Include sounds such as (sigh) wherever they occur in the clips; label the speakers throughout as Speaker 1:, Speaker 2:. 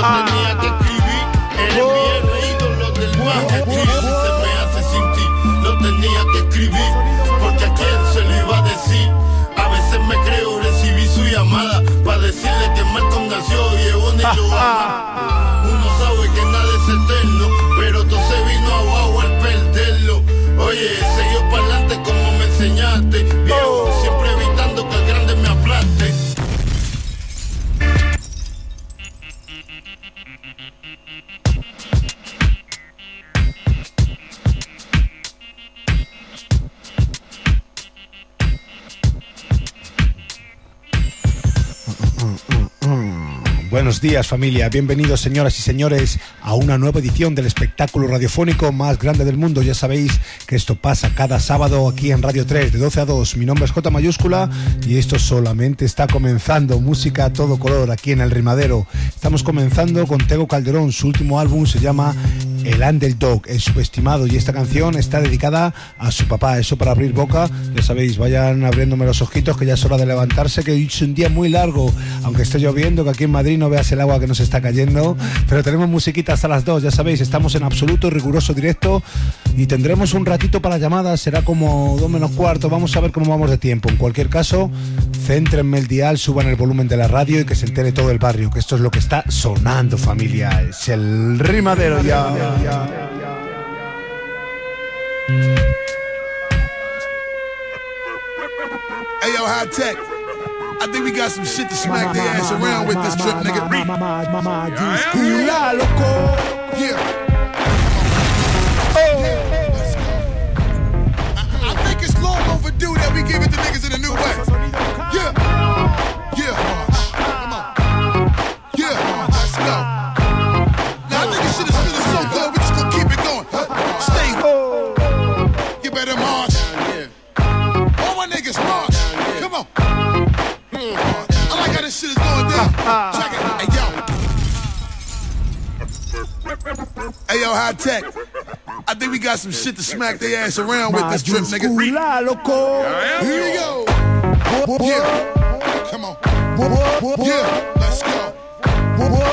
Speaker 1: ah.
Speaker 2: Días familia, bienvenidos señoras y señores a una nueva edición del espectáculo radiofónico más grande del mundo. Ya sabéis que esto pasa cada sábado aquí en Radio 3 de 12 a 2. Mi nombre es J mayúscula y esto solamente está comenzando. Música a todo color aquí en el Rimadero. Estamos comenzando con Tego Calderón, su último álbum se llama el underdog, el subestimado. Y esta canción está dedicada a su papá. Eso para abrir boca, ya sabéis, vayan abriéndome los ojitos que ya es hora de levantarse, que es un día muy largo, aunque esté lloviendo, que aquí en Madrid no veas el agua que nos está cayendo. Pero tenemos musiquita hasta las dos, ya sabéis, estamos en absoluto riguroso directo y tendremos un ratito para llamadas, será como dos menos cuarto. Vamos a ver cómo vamos de tiempo. En cualquier caso, céntrenme el dial, suban el volumen de la radio y que se entere todo el barrio, que esto es lo que está sonando, familia. Es el rimadero ya.
Speaker 3: Hey yo, high tech. I think we got some shit to smack their ass around with this trip, nigga. Yeah. I, I think it's long overdue that we give it to niggas in a new way. Yeah. Yeah, this shit is going down. Check it. Hey, yo. Hey, yo, high tech. I think we got some shit to smack their ass around with this trip, nigga.
Speaker 2: Mayúscula, loco.
Speaker 3: Here we go. Yeah. Come on. Yeah. Let's go.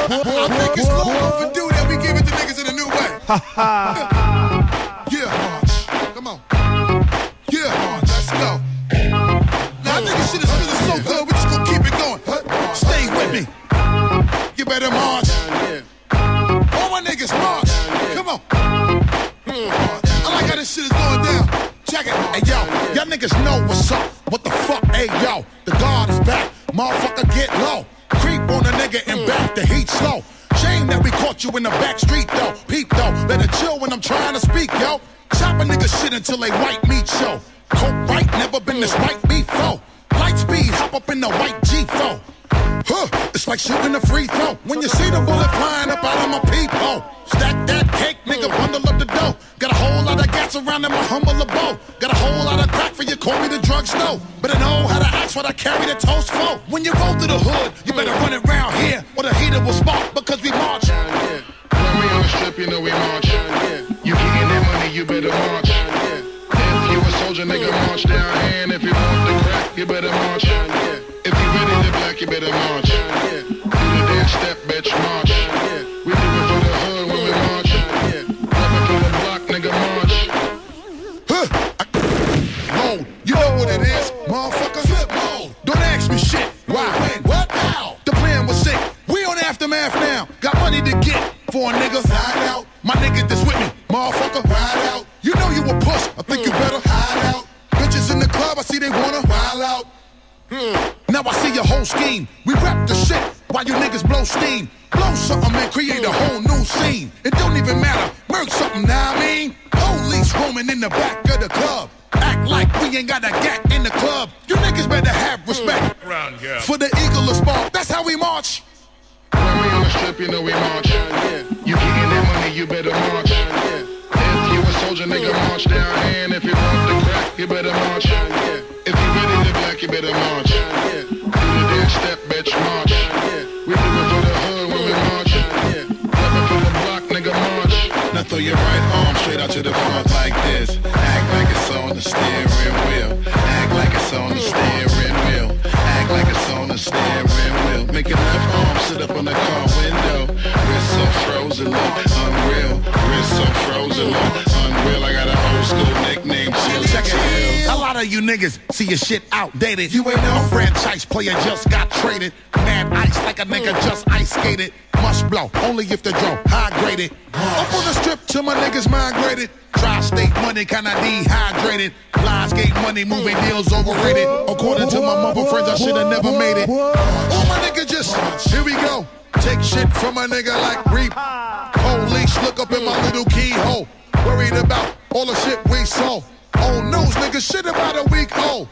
Speaker 3: I think it's long overdue that we give it to niggas in a new way. Yeah, March. Come on. Yeah, March. Let's go. Now I think this shit You better march. All my niggas march. Come on. Hmm. I like how this shit is going down. Check it. Hey yo, y'all niggas know what's up. What the fuck? Hey yo, the guard is back. Motherfucker, get low. Creep on a nigga and back the heat slow. Shame that we caught you in the back street though. Peep though, better chill when I'm trying to speak, yo. Chop a nigga shit until they white meat show. Coke right, never been this white before. Light speed, hop up in the white G4. Huh, it's like shooting a free throw. When you see the bullet flying up out of my peephole. Stack that cake, nigga, bundle up the dough. Got a whole lot of gas around in my humble bow. Got a whole lot of crack for you, call me the drug store. But I know how to ask what I carry the toast for. When you roll through the hood, you better run it round here, or the heater will spark because we march.
Speaker 4: When we on the strip, you know we march. You getting that money, you better march. If you a soldier, nigga, march down here. And if you want the crack, you better march. To black, you better march. Do the dance step, bitch, march. We do it for the hood when we march. Rapping for the block, nigga, march.
Speaker 3: Huh. I- you know what it is, motherfucker. Flip mode. Don't ask me shit. Why? When? What? How? The plan was sick. We on aftermath now. Got money to get for a nigga. Side out. My nigga that's with me, scheme. We rap the shit while you niggas blow steam. Blow something and create a whole new scene. It don't even matter. Murk something, now I mean. Police roaming in the back of the club. Act like we ain't got a gat in the club. You niggas better have respect.
Speaker 5: Round girl.
Speaker 3: For the eagle of ball. That's how we march.
Speaker 4: When we on the strip, you know we march. You getting that money, you better march. If you a soldier, nigga, march down here. And if you want the crack, you better march. If you ready to black, you better march.
Speaker 6: Throw your right arm straight out to the front like this. Act like it's on the steering wheel. Act like it's on the steering wheel. Act like it's on the steering wheel. Make your left arm sit up on the car window. Wrist so frozen, look unreal. Wrist so frozen, look unreal. I got an old school nickname,
Speaker 3: Check it. Lot of you niggas see your shit outdated. You ain't no franchise player just got traded. Mad ice like a nigga just ice skated. Must blow, only if the draw high graded. Up on the strip till my niggas migrated. Tri-state money kinda dehydrated. Lies gate money, moving deals overrated. According to my mother friends, I shoulda never made it. All my niggas just, here we go. Take shit from a nigga like Reap. Police look up in my little keyhole. Worried about all the shit we sold. Old news, nigga, shit about a week old.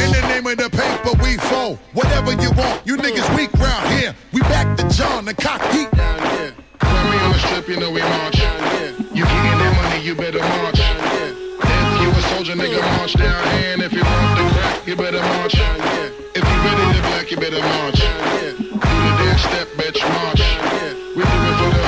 Speaker 3: In the name of the paper, we fold. Whatever you want, you niggas weak round here. We back to John and cock heat.
Speaker 4: When we on the strip, you know we march. You getting that money, you better march. If you a soldier, nigga, march down here. And if you want the crack, you better march. If you ready to black, you better march. Do the dance step, bitch, march. We do it for the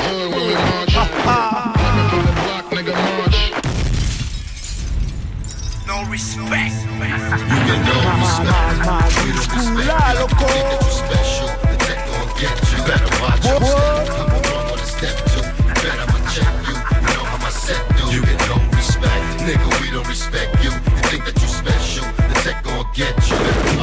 Speaker 7: respect.
Speaker 8: You get no respect. We don't respect
Speaker 2: loco.
Speaker 8: That you special. The tech gon' get you. Better watch yourself. I'm the wrong on the step two. Bet I'ma check you. You know how my set do. You get no respect. Nigga, we don't respect you. You think that you special. The tech gon' get you.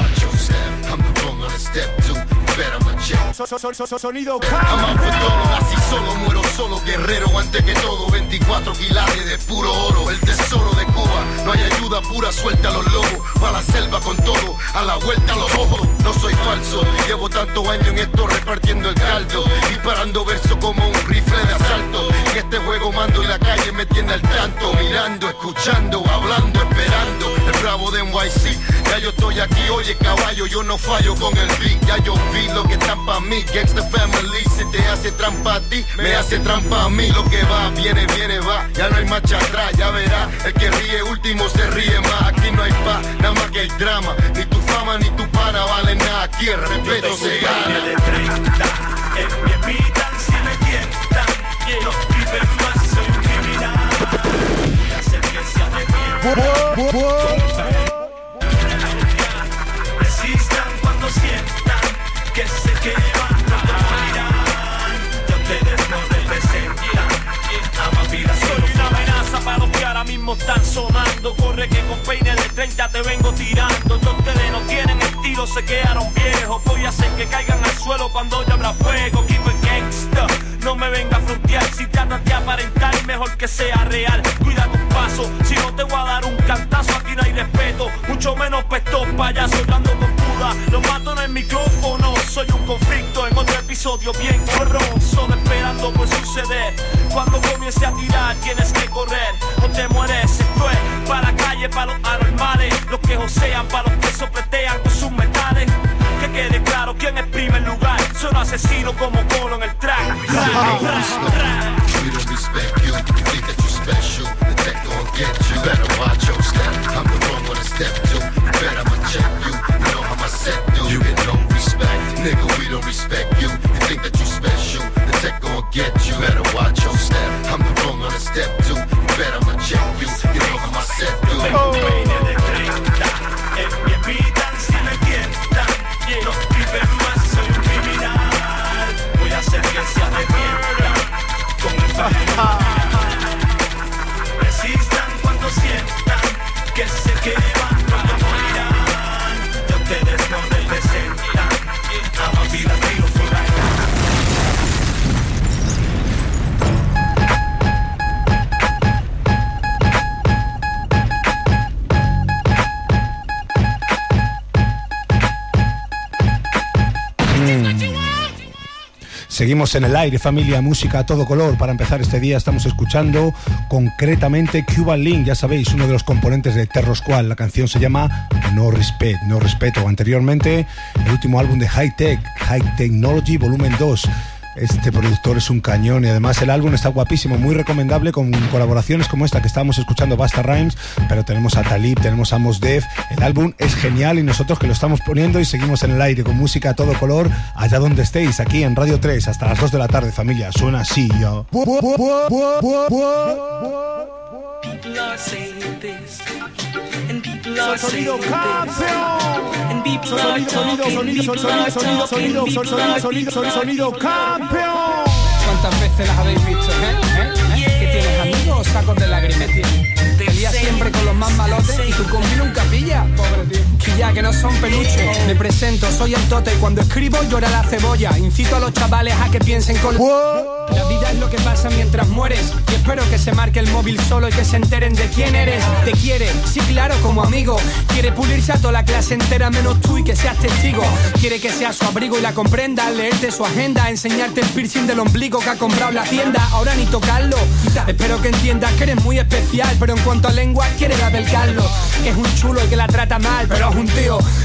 Speaker 2: So- so- so- so- sonido
Speaker 8: fue todo, así solo muero solo guerrero antes que todo 24 quilates de puro oro El tesoro de Cuba, no hay ayuda pura suelta a los lobos Pa' la selva con todo, a la vuelta a los ojos. No soy falso, llevo tantos años en esto repartiendo el caldo Disparando verso como un rifle de asalto. En este juego mando y la calle me tiene al tanto Mirando, escuchando, hablando, esperando. El bravo de NYC, ya yo estoy aquí Oye caballo, yo no fallo con el beat Ya yo vi lo que están pa' mí Gangsta Family, si te hace trampa a ti Me hace trampa a mí. Lo que va, viene, viene, va Ya no hay marcha atrás, ya verás El que ríe último se ríe más Aquí no hay paz, nada más que hay drama. Ni tu fama ni tu pana valen nada Aquí el respeto se gana.
Speaker 7: de 30, en mi invitan si me tientan. No viven más, soy un criminal. Voy a están sonando. Corre que con peine de 30 te vengo tirando. Ya ustedes no tienen estilo, se quedaron viejos. Voy a hacer que caigan al suelo cuando ya habrá fuego. Keep it gangsta. No me venga a frontear si tratas de aparentar, mejor que sea real. Cuida tus pasos, si no te voy a dar un cantazo, aquí no hay respeto. Mucho menos estos payasos dando con duda. Lo mato en el micrófono, soy un conflicto en otro episodio bien corroso, esperando por suceder. Cuando comience a tirar, tienes que correr o te mueres. Esto es para calle, para los anormales, los que josean, para los que sopletean con sus metales. Que quede claro quién es primer lugar. Soy un asesino como Colo en el track.
Speaker 8: You. Think that you special. Get you. Better watch your step. I'm the wrong on the step too. You bet I'ma check you. You know how my set do. You get no respect. Nigga, we don't respect you. You think that you special. The tech gon' get you. Better watch your step. I'm the wrong on the step too. You bet I'ma check you. You know how my set do.
Speaker 7: Tengo un peine de 30 En
Speaker 2: Seguimos en el aire, familia, música a todo color. Para empezar este día estamos escuchando concretamente Cuban Link, ya sabéis, uno de los componentes de Terror Squad. La canción se llama No Respect, No Respeto. Anteriormente, el último álbum de High Tech, High Technology Volumen 2. Este productor es un cañón y además el álbum está guapísimo, muy recomendable con colaboraciones como esta que estábamos escuchando, Basta Rhymes, pero tenemos a Talib, tenemos a Mos Def. El álbum es genial y nosotros que lo estamos poniendo y seguimos en el aire con música a todo color, allá donde estéis, aquí en Radio 3, hasta las 2 de la tarde, familia. Suena así, yo.
Speaker 9: Are saying this, and people are talking, people are talking, people are
Speaker 2: campeón.
Speaker 10: ¿Cuántas veces las habéis visto, eh? ¿Eh? ¿Eh? ¿Que tienes amigos o sacos de lágrimas, tío? Te lías siempre con los más malotes y tu combi nunca pilla. Pobre tío. Que ya, que no son peluches. Me presento, soy el tote. Y cuando escribo llora la cebolla. Incito a los chavales a que piensen con... La vida es lo que pasa mientras mueres. Y espero que se marque el móvil solo y que se enteren de quién eres. Te quiere, sí claro, como amigo. Quiere pulirse a toda la clase entera menos tú y que seas testigo. Quiere que seas su abrigo y la comprenda. Leerte su agenda, enseñarte el piercing del ombligo que ha comprado la tienda. Ahora ni tocarlo. Espero que entiendas que eres muy especial Pero en cuanto a lengua quiere la del Carlos Que es un chulo y que la trata mal. Pero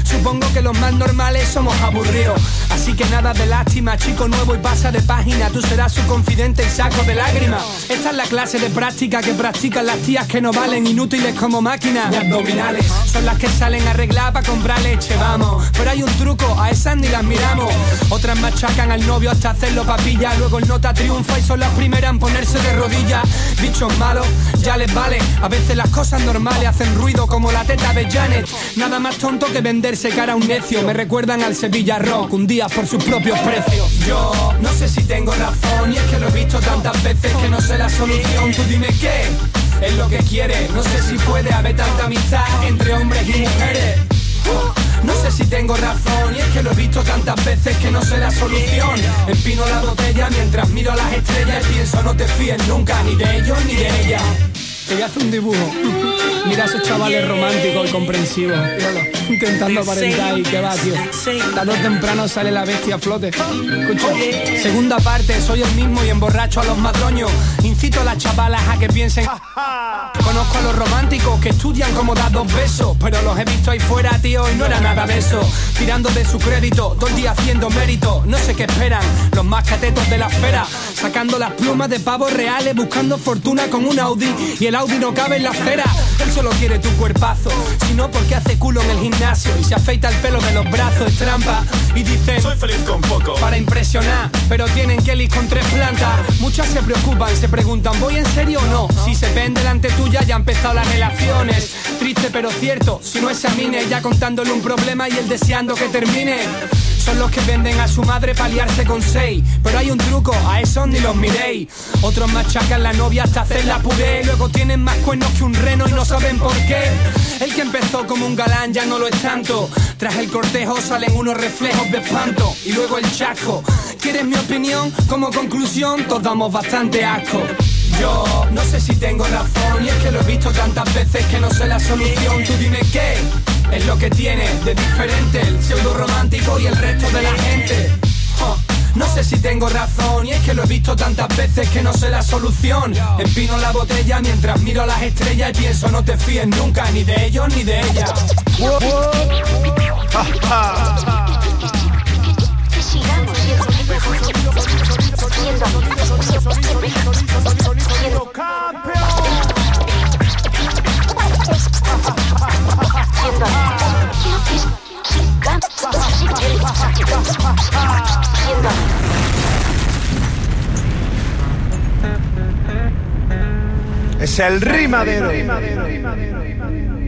Speaker 10: Supongo que los más normales somos aburridos. Así que nada de lástima, chico nuevo y pasa de página. Tú serás su confidente y saco de lágrimas. Esta es la clase de práctica que practican las tías que no valen, inútiles como máquinas. Y abdominales son las que salen arregladas para comprar leche, vamos. Pero hay un truco, a esas ni las miramos. Otras machacan al novio hasta hacerlo papilla. Luego el nota triunfa y son las primeras en ponerse de rodillas. Bichos malos, ya les vale. A veces las cosas normales hacen ruido como la teta de Janet. Nada más tonto que venderse cara a un necio. Me recuerdan al Sevilla Rock, un día por sus propios precios. Yo no sé si tengo razón y es que lo he visto tantas veces que no sé la solución. Tú dime qué es lo que quieres. No sé si puede haber tanta amistad entre hombres y mujeres. No sé si tengo razón y es que lo he visto tantas veces que no sé la solución. Empino la botella mientras miro las estrellas y pienso no te fíes nunca ni de ellos ni de ella. Hacer un dibujo. Mira a esos chavales románticos y comprensivos. Míralo, intentando aparentar y que va, tío. Tarde o temprano sale la bestia a flote. Escucha. Segunda parte, soy el mismo y emborracho a los madroños. Incito a las chavalas a que piensen. Conozco a los románticos que estudian como dar dos besos. Pero los he visto ahí fuera, tío, y no era nada de eso. Tirando de su crédito, todo el día haciendo mérito. No sé qué esperan, los más catetos de la esfera. Sacando las plumas de pavos reales, buscando fortuna con un Audi. Y el Audi no cabe en la acera. Él solo quiere tu cuerpazo. Si no, porque hace culo en el gimnasio y se afeita el pelo de los brazos, es trampa. Y dice,
Speaker 7: Soy feliz con poco.
Speaker 10: para impresionar, pero tienen Kelly con tres plantas. Muchas se preocupan, se preguntan, ¿voy en serio o no? Si se ven delante tuya, ya han empezado las relaciones. Triste pero cierto, si no examine, ya contándole un problema y él deseando que termine. Son los que venden a su madre para liarse con seis. Pero hay un truco, a esos ni los miréis. Otros machacan la novia hasta hacerla puré. Luego tienen más cuernos que un reno y no saben por qué. El que empezó como un galán ya no lo es tanto. Tras el cortejo salen unos reflejos de espanto. Y luego el chasco. ¿Quieres mi opinión? Como conclusión, todos damos bastante asco. Yo no sé si tengo razón y es que lo he visto tantas veces que no sé la solución. Tú dime qué es lo que tiene de diferente el pseudo romántico y el resto de la gente. Huh. No sé si tengo razón y es que lo he visto tantas veces que no sé la solución. Empino la botella mientras miro las estrellas y pienso no te fíes nunca ni de ellos ni de ellas.
Speaker 2: Es el rimadero.
Speaker 11: Playing guitar strings makes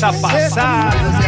Speaker 2: está pasando?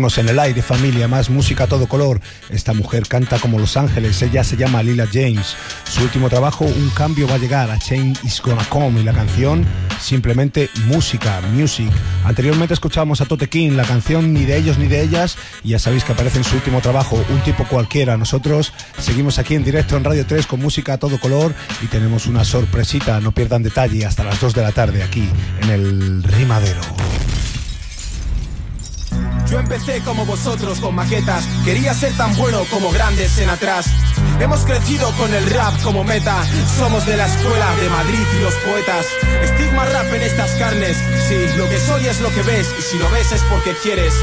Speaker 2: En el aire, familia, más música a todo color. Esta mujer canta como Los Ángeles, ella se llama Lila James. Su último trabajo, Un cambio va a llegar, a Chain is gonna come, y la canción simplemente música, music. Anteriormente escuchábamos a Tote King, la canción Ni de ellos ni de ellas, y ya sabéis que aparece en su último trabajo, Un tipo cualquiera. Nosotros seguimos aquí en directo en Radio 3 con música a todo color y tenemos una sorpresita, no pierdan detalle, hasta las 2 de la tarde aquí en el Rimadero.
Speaker 12: Empecé como vosotros con maquetas, quería ser tan bueno como grandes en atrás. Hemos crecido con el rap como meta, somos de la escuela de Madrid y los poetas. Estigma rap en estas carnes, sí, lo que soy es lo que ves, y si lo ves es porque quieres.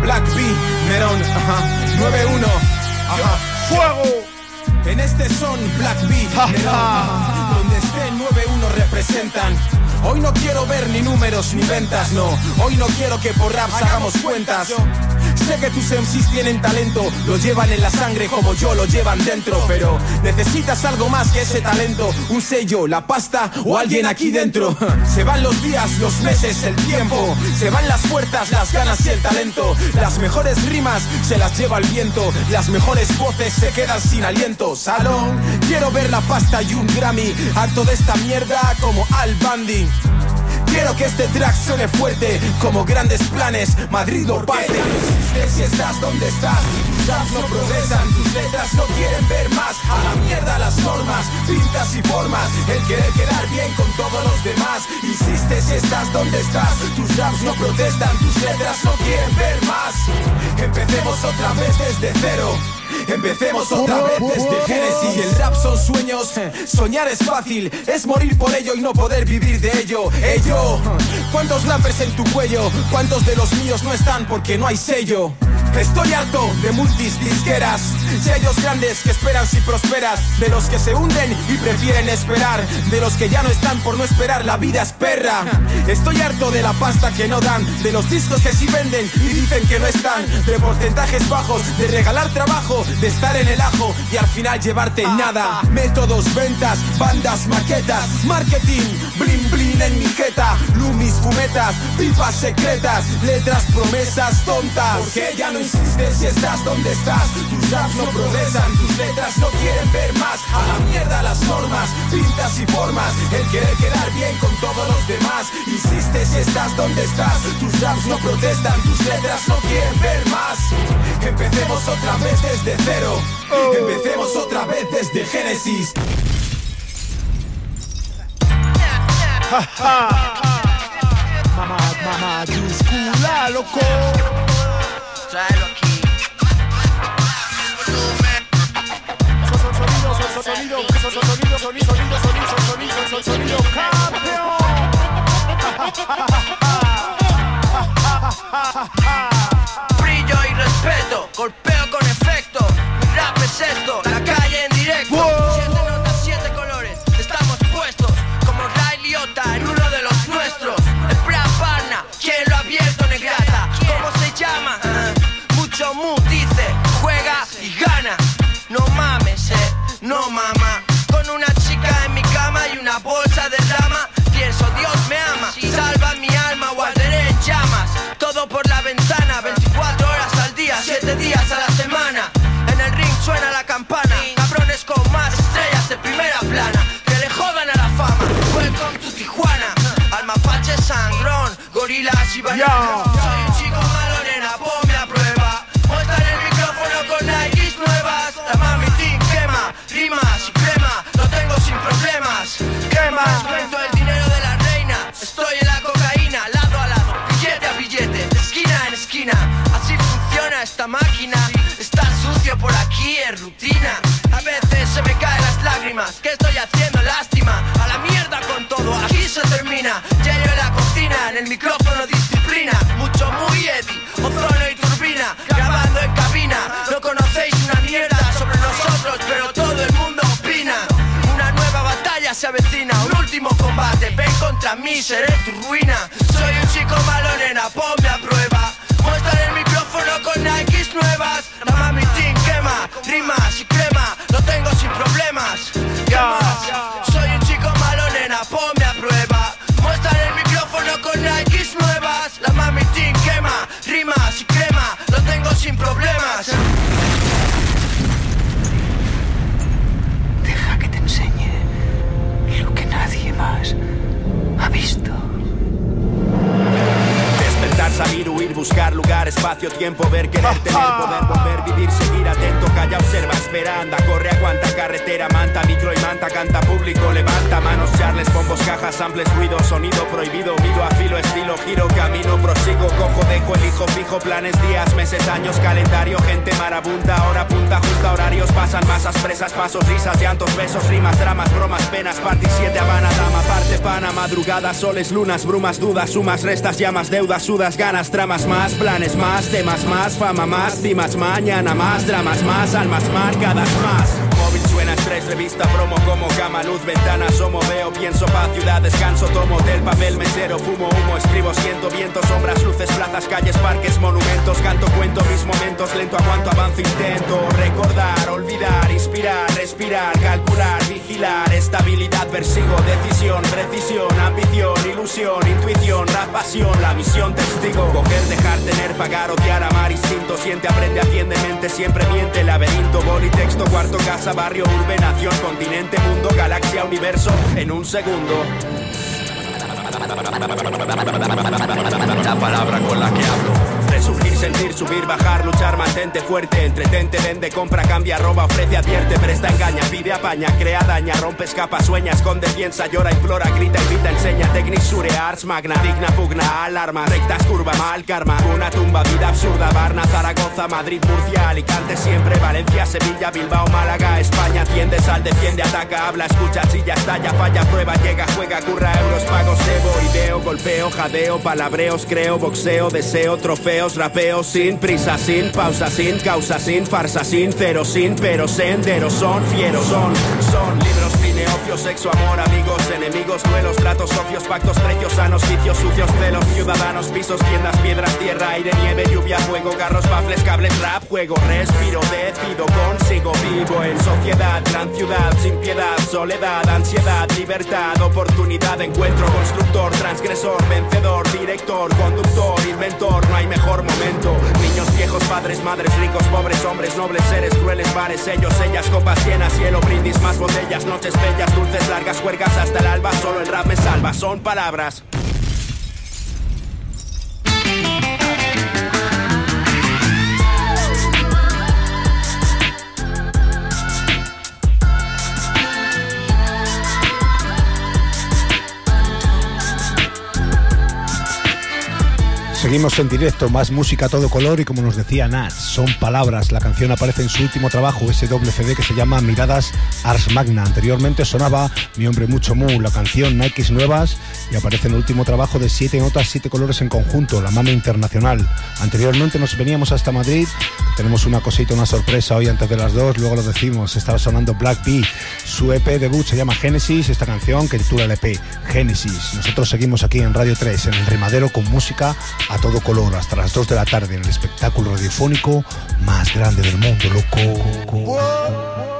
Speaker 12: Black B, Nerón, ajá, 9-1, ajá, fuego. En este son Black B, Nerón, donde esté 9-1 representan. Hoy no quiero ver ni números ni ventas, no. Hoy no quiero que por raps hagamos cuentas. Sé que tus MCs tienen talento, lo llevan en la sangre como yo lo llevan dentro, pero necesitas algo más que ese talento, un sello, la pasta o alguien aquí dentro. (laughs) Se van los días, los meses, el tiempo, se van las puertas, las ganas y el talento. Las mejores rimas se las lleva el viento, las mejores voces se quedan sin aliento. Salón, quiero ver la pasta y un Grammy, harto de esta mierda como Al Bundy. Quiero que este track suene fuerte, como grandes planes, Madrid lo parte. Si estás estás, raps no progresan, tus letras no quieren ver más. A la mierda las normas, pintas y formas, el querer quedar bien con todos los demás. Insiste si estás donde estás, tus raps no protestan, tus letras no quieren ver más. Empecemos otra vez desde cero. Empecemos otra vez desde Génesis. El rap son sueños, soñar es fácil, es morir por ello y no poder vivir de ello. Ello, ¿cuántos rappers en tu cuello? ¿Cuántos de los míos no están porque no hay sello? Estoy harto de multis disqueras, sellos grandes que esperan si prosperas, de los que se hunden y prefieren esperar, de los que ya no están por no esperar, la vida es perra. Estoy harto de la pasta que no dan, de los discos que sí venden y dicen que no están, de porcentajes bajos, de regalar trabajo, de estar en el ajo y al final llevarte nada. Métodos, ventas, bandas, maquetas, marketing, blin blin en mi jeta, lumis, fumetas, pipas secretas, letras, promesas tontas. Porque ya no insistes si estás donde estás, tus raps no progresan, tus letras no quieren ver más. A la mierda las normas, pintas y formas, el querer quedar bien con todos los demás. Insiste si estás donde estás, tus raps no protestan, tus letras no quieren ver más. Empecemos otra vez desde cero, empecemos otra vez desde Génesis.
Speaker 2: Mamá, mamá, mayúscula, loco.
Speaker 13: Tráelo aquí.
Speaker 2: Sonido, sonido, sonido, sonido, sonido, sonido, sonido, sonido, campeón.
Speaker 13: Brillo y respeto, golpeo con Yo. Se un último combate. Ven contra mí, seré tu ruina. Soy un chico malo, nena, ponme
Speaker 14: tiempo, ver, tener, manos, charles, bombos, cajas, samples, ruido, sonido, prohibido, miro, afilo, estilo, giro, camino, prosigo, cojo, dejo, elijo, fijo, planes, días, meses, años, calendario, gente marabunta, hora punta, junta, horarios, pasan masas, presas, pasos, risas, llantos, besos, rimas, dramas, bromas, penas, party 7, Habana, dama, parte, pana, madrugada, soles, lunas, brumas, dudas, sumas, restas, llamas, deudas, sudas, ganas, tramas más, planes más, temas más, fama más, cimas, mañana más, dramas más, almas marcadas más. Revista, promo como cama, luz, ventana, asomo, veo, pienso, paz, ciudad, descanso, tomo del papel, mesero, fumo, humo, escribo, siento, viento, sombras, luces, plazas, calles, parques, monumentos, canto, cuento mis momentos, lento, aguanto, avanzo, intento, recordar, olvidar, inspirar, respirar, calcular, vigilar, estabilidad, persigo, decisión, precisión, ambición, ilusión, intuición, rap, pasión, la misión, testigo, coger, dejar, tener, pagar, odiar, amar, instinto, siente, aprende, atiende, mente, siempre miente, laberinto, boli, texto, cuarto, casa, barrio, urbe, nación, continente, mundo, galaxia, universo, en un segundo. La palabra con la que hablo. Sentir, subir, bajar, luchar, mantente fuerte, entretente, vende, compra, cambia, roba, ofrece, advierte, presta, engaña, pide, apaña, crea, daña, rompe, escapa, sueña, esconde, piensa, llora, implora, grita, invita, enseña, tecnisure, ars, magna, digna, pugna, alarma, rectas, curva, mal, karma, una tumba, vida absurda, Barna, Zaragoza, Madrid, Murcia, Alicante, siempre, Valencia, Sevilla, Bilbao, Málaga, España, tiende, sal, defiende, ataca, habla, escucha, chilla, estalla, falla, prueba, llega, juega, curra, euros, pagos, debo, ideo, golpeo, jadeo, palabreos, creo, boxeo, deseo, trofeos, rapeo, sin prisa, sin pausa, sin causa, sin farsa, sin cero, sin pero, senderos, son fieros, son, son libros, cine, ocio, sexo, amor, amigos, enemigos, duelos, tratos, socios, pactos, precios, sanos, vicios, sucios, celos, ciudadanos, pisos, tiendas, piedras, tierra, aire, nieve, lluvia, fuego, carros, baffles, cables, rap, juego, respiro, decido, consigo, vivo en sociedad, gran ciudad, sin piedad, soledad, ansiedad, libertad, oportunidad, encuentro, constructor, transgresor, vencedor, director, conductor, inventor, no hay mejor momento. Niños, viejos, padres, madres, ricos, pobres, hombres, nobles, seres, crueles, bares, ellos, ellas, copas llenas, cielo, brindis, más botellas, noches bellas, dulces, largas, juergas hasta el alba, solo el rap me salva, son palabras.
Speaker 2: Seguimos en directo, más música a todo color y como nos decía Nat, son palabras. La canción aparece en su último trabajo, ese doble CD que se llama Miradas Ars Magna. Anteriormente sonaba Mi Hombre Mucho Mu, la canción Nikes Nuevas y aparece en el último trabajo de Siete Notas, Siete Colores en Conjunto, la Mama Internacional. Anteriormente nos veníamos hasta Madrid, tenemos una cosita, una sorpresa hoy antes de las dos, luego lo decimos, estaba sonando Black Bee, su EP debut se llama Génesis, esta canción que titula el EP Génesis. Nosotros seguimos aquí en Radio 3, en el Rimadero con música a todo color hasta las 2 de la tarde en el espectáculo radiofónico más grande del mundo, loco.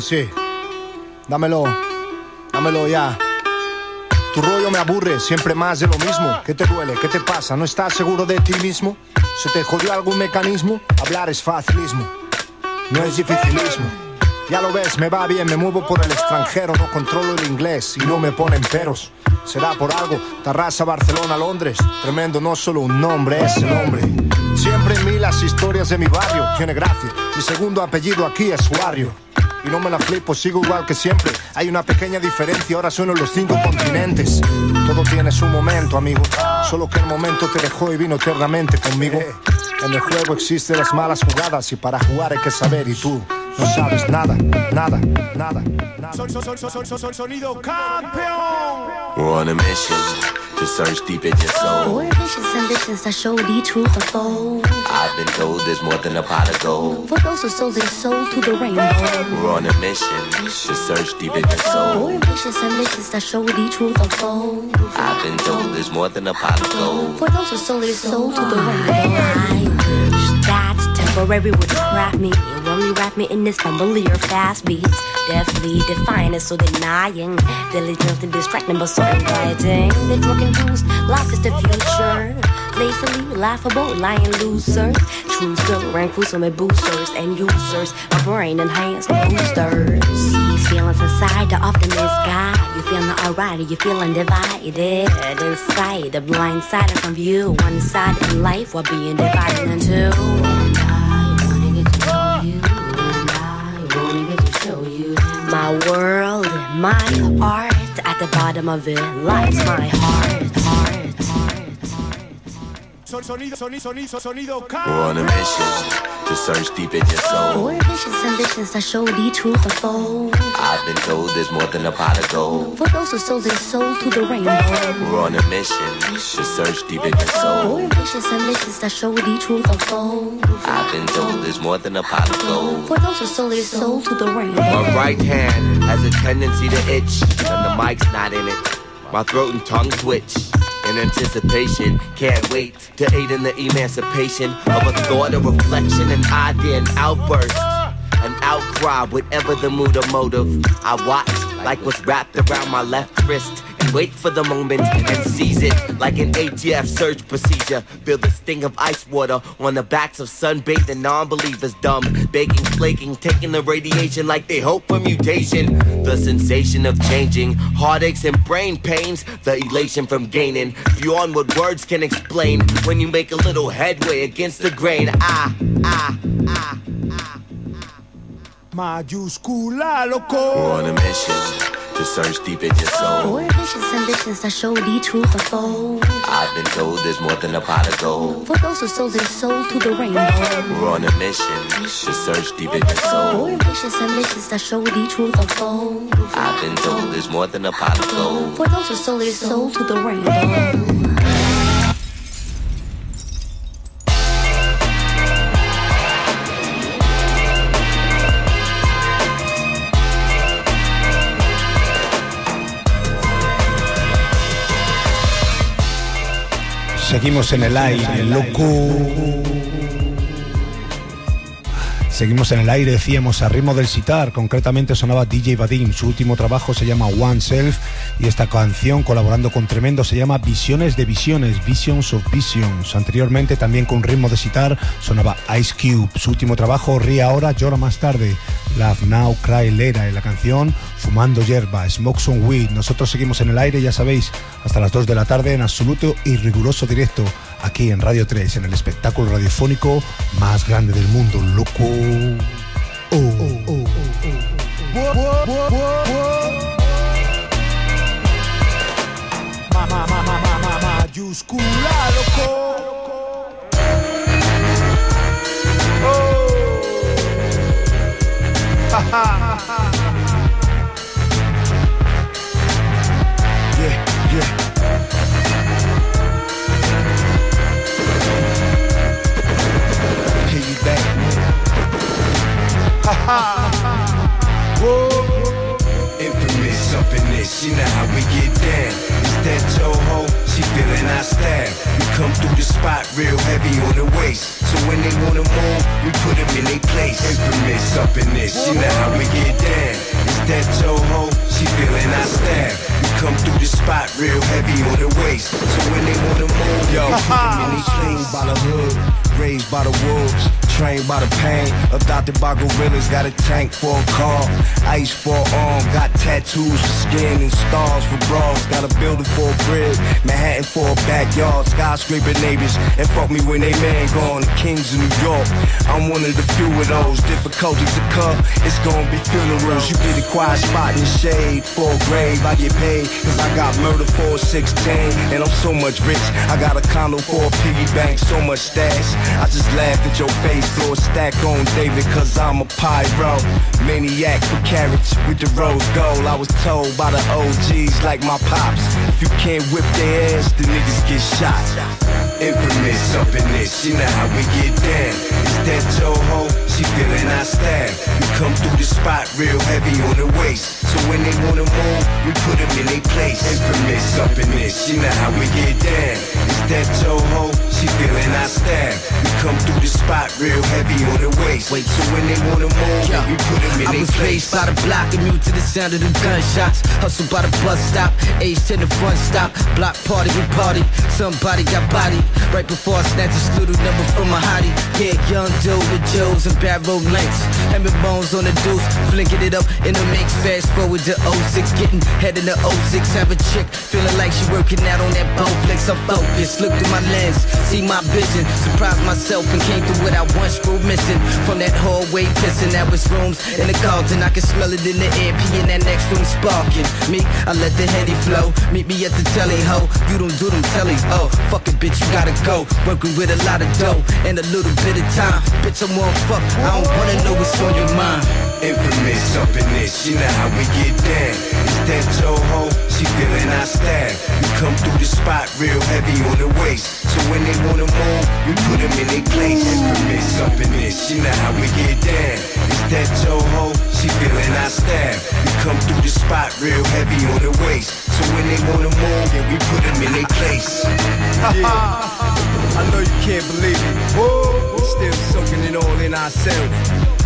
Speaker 15: Sí. Dámelo. Dámelo ya. Tu rollo me aburre, siempre más de lo mismo. ¿Qué te duele? ¿Qué te pasa? ¿No estás seguro de ti mismo? ¿Se te jodió algún mecanismo? Hablar es facilismo. No es dificilismo. Ya lo ves, me va bien, me muevo por el extranjero, no controlo el inglés y no me ponen peros. Será por algo, Tarrasa, Barcelona, Londres. Tremendo, no solo un nombre, es el hombre. Siempre en mí las historias de mi barrio, tiene gracia. Mi segundo apellido aquí es Barrio. Y no me la flipo, sigo igual que siempre. Hay una pequeña diferencia, ahora sueno en los cinco continentes. Todo tiene su momento, amigo. Solo que el momento te dejó y vino eternamente conmigo. En el juego existen las malas jugadas y para jugar hay que saber y tú no sabes nada, nada, nada.
Speaker 16: Sonido campeón.
Speaker 17: We're on a mission to search deep in your soul.
Speaker 18: Four visions and visions that show the truth unfold.
Speaker 17: I've been told there's more than a pot of gold.
Speaker 18: For those who sold their soul to the rainbow.
Speaker 17: We're on a mission to search deep in your soul.
Speaker 18: Four visions and visions that show the truth unfold.
Speaker 17: I've been told there's more than a pot of gold.
Speaker 18: For those who sold their soul to the rainbow. I wish that temporary would trap me. It only wrap me in this familiar fast beats. Deftly define it, so denying. Diligence to distract me, but so inviting. The drunken boost, life is the future. Lazily laughable, lying losers. Trucer and cruiser with boosters and users. My brain enhanced boosters. These feelings inside are often misguided. You feeling alright, you feeling divided inside, the blind side from view. One side in life while being divided in my world, my art. At the bottom of it lies my heart. Heart.
Speaker 16: Sonido, sonido, sonido, sonido
Speaker 17: We're on a mission to search deep in your soul.
Speaker 18: Four visions and visions that show the truth unfold.
Speaker 17: I've been told there's more than a pot of gold.
Speaker 18: For those who sold their soul to the rainbow.
Speaker 17: We're on a mission to search deep in your soul.
Speaker 18: Four visions and visions that show the truth unfold.
Speaker 17: I've been told there's more than a pot of gold.
Speaker 18: For those who sold their soul to the rainbow.
Speaker 17: My right hand has a tendency to itch, and the mic's not in it. My throat and tongue twitch. In anticipation, can't wait to aid in the emancipation of a thought, a reflection, an idea, an outburst, an outcry, whatever the mood or motive. I watch like what's wrapped around my left wrist wait for the moment and seize it like an ATF surge procedure. Feel the sting of ice water on the backs of sunbathing non-believers. Dumb, baking, flaking, taking the radiation like they hope for mutation. The sensation of changing, heartaches and brain pains. The elation from gaining beyond what words can explain. When you make a little headway against the grain. Ah, ah, ah.
Speaker 2: Mayúscula, loco.
Speaker 19: On a mission to search deep in your soul.
Speaker 20: And visions that show the truth unfold.
Speaker 19: I've been told there's more than a pot of gold.
Speaker 20: For those who sold their soul to the rainbow.
Speaker 19: We're on a mission to search deep in your soul.
Speaker 20: And visions that show the truth unfold.
Speaker 19: I've been told there's more than a pot of gold.
Speaker 20: For those who sold their soul to the rainbow.
Speaker 2: Seguimos en el aire, loco. Seguimos en el aire, decíamos, a ritmo del sitar. Concretamente sonaba DJ Vadim. Su último trabajo se llama One Self y esta canción, colaborando con Tremendo, se llama Visiones de Visiones, Visions of Visions. Anteriormente, también con ritmo de sitar, sonaba Ice Cube. Su último trabajo, Ríe ahora, llora más tarde. Love Now, Cry Later. En la canción, Fumando Yerba, Smoke Some Weed. Nosotros seguimos en el aire, ya sabéis, hasta las 2 de la tarde en absoluto y riguroso directo aquí en Radio 3, en el espectáculo radiofónico más grande del mundo, loco. Oh, oh, oh,
Speaker 21: Ma, ma, ma, ma, ma, ma, mayúscula, loco. (laughs)
Speaker 22: Yeah, Ha ha. Whoa. Infamous up in this, you know how we get down. It's that Toho, she feeling our style. We come through the spot real heavy on the waist. So when they wanna move, we put them in their place. Infamous up in this, you know how we get down. It's that Toho, she feeling our style. We come through the spot real heavy on the waist. So when they wanna move, yo, put them in their place. by the hood, raised by the wolves, trained by the pain, adopted by gorillas, got a tank for a car, ice for arm, got tattoos for skin and stars for bras, got a building for a crib, Manhattan for a backyard, skyscraper neighbors, and fuck me when they man gone, the kings of New York, I'm one of the few of those, difficulties to come, it's gonna be funerals, you get a quiet spot in the shade for a grave, I get paid, cause I got murder for a 16, and I'm so much rich, I got a condo for a piggy bank, so much stash, I just laugh at your face, throw a stack on David, cause I'm a pyro. Maniac for carrots with the rose gold. I was told by the OGs like my pops. If you can't whip their ass, the niggas get shot. Infamous up in this, you know how we get down. It's that Toho, she feeling our style. We come through the spot real heavy on the waist. So when they wanna move, we put them in their place. Infamous up in this, you know how we get down. It's that Toho, she feeling our style. We come through the spot real heavy on the waist. Wait, till when they wanna move, we put them in
Speaker 23: I was
Speaker 22: place.
Speaker 23: raised by the block, immune to the sound of the gunshots. Hustle by the bus stop, age to the front stop. Block party, we party. Somebody got body. Right before I snatch a studio number from a hottie. Yeah, young Joe with Joes and barrel lengths. Hammer bones on the deuce, flinking it up in the mix. Fast forward to 06, getting head in the 06. Have a chick feeling like she working out on that Bowflex. I'm focused, look through my lens, see my vision. Surprised myself and came through without one screw missing. From that hallway pissing, that was rooms in the Carlton. I can smell it in the air, pee in that next room sparking. Me, I let the henny flow. Meet me at the telly, ho. You don't do them tellies, oh. Fuck it, bitch, you gotta go. Working with a lot of dough and a little bit of time. Bitch, I'm on fuck. I don't wanna know what's on your mind.
Speaker 22: Infamous up in this, you know how we get down. It's that Toho, she feeling our style. We come through the spot real heavy on the waist. So when they wanna move, we put them in their place. Infamous up in this, you know how we get down. It's that Toho, she feeling our style. We come through the spot real heavy on the waist. So when they wanna move, yeah, we put them in their place.
Speaker 12: Yeah. (laughs) I know you can't believe it. We're still soaking it all in ourselves.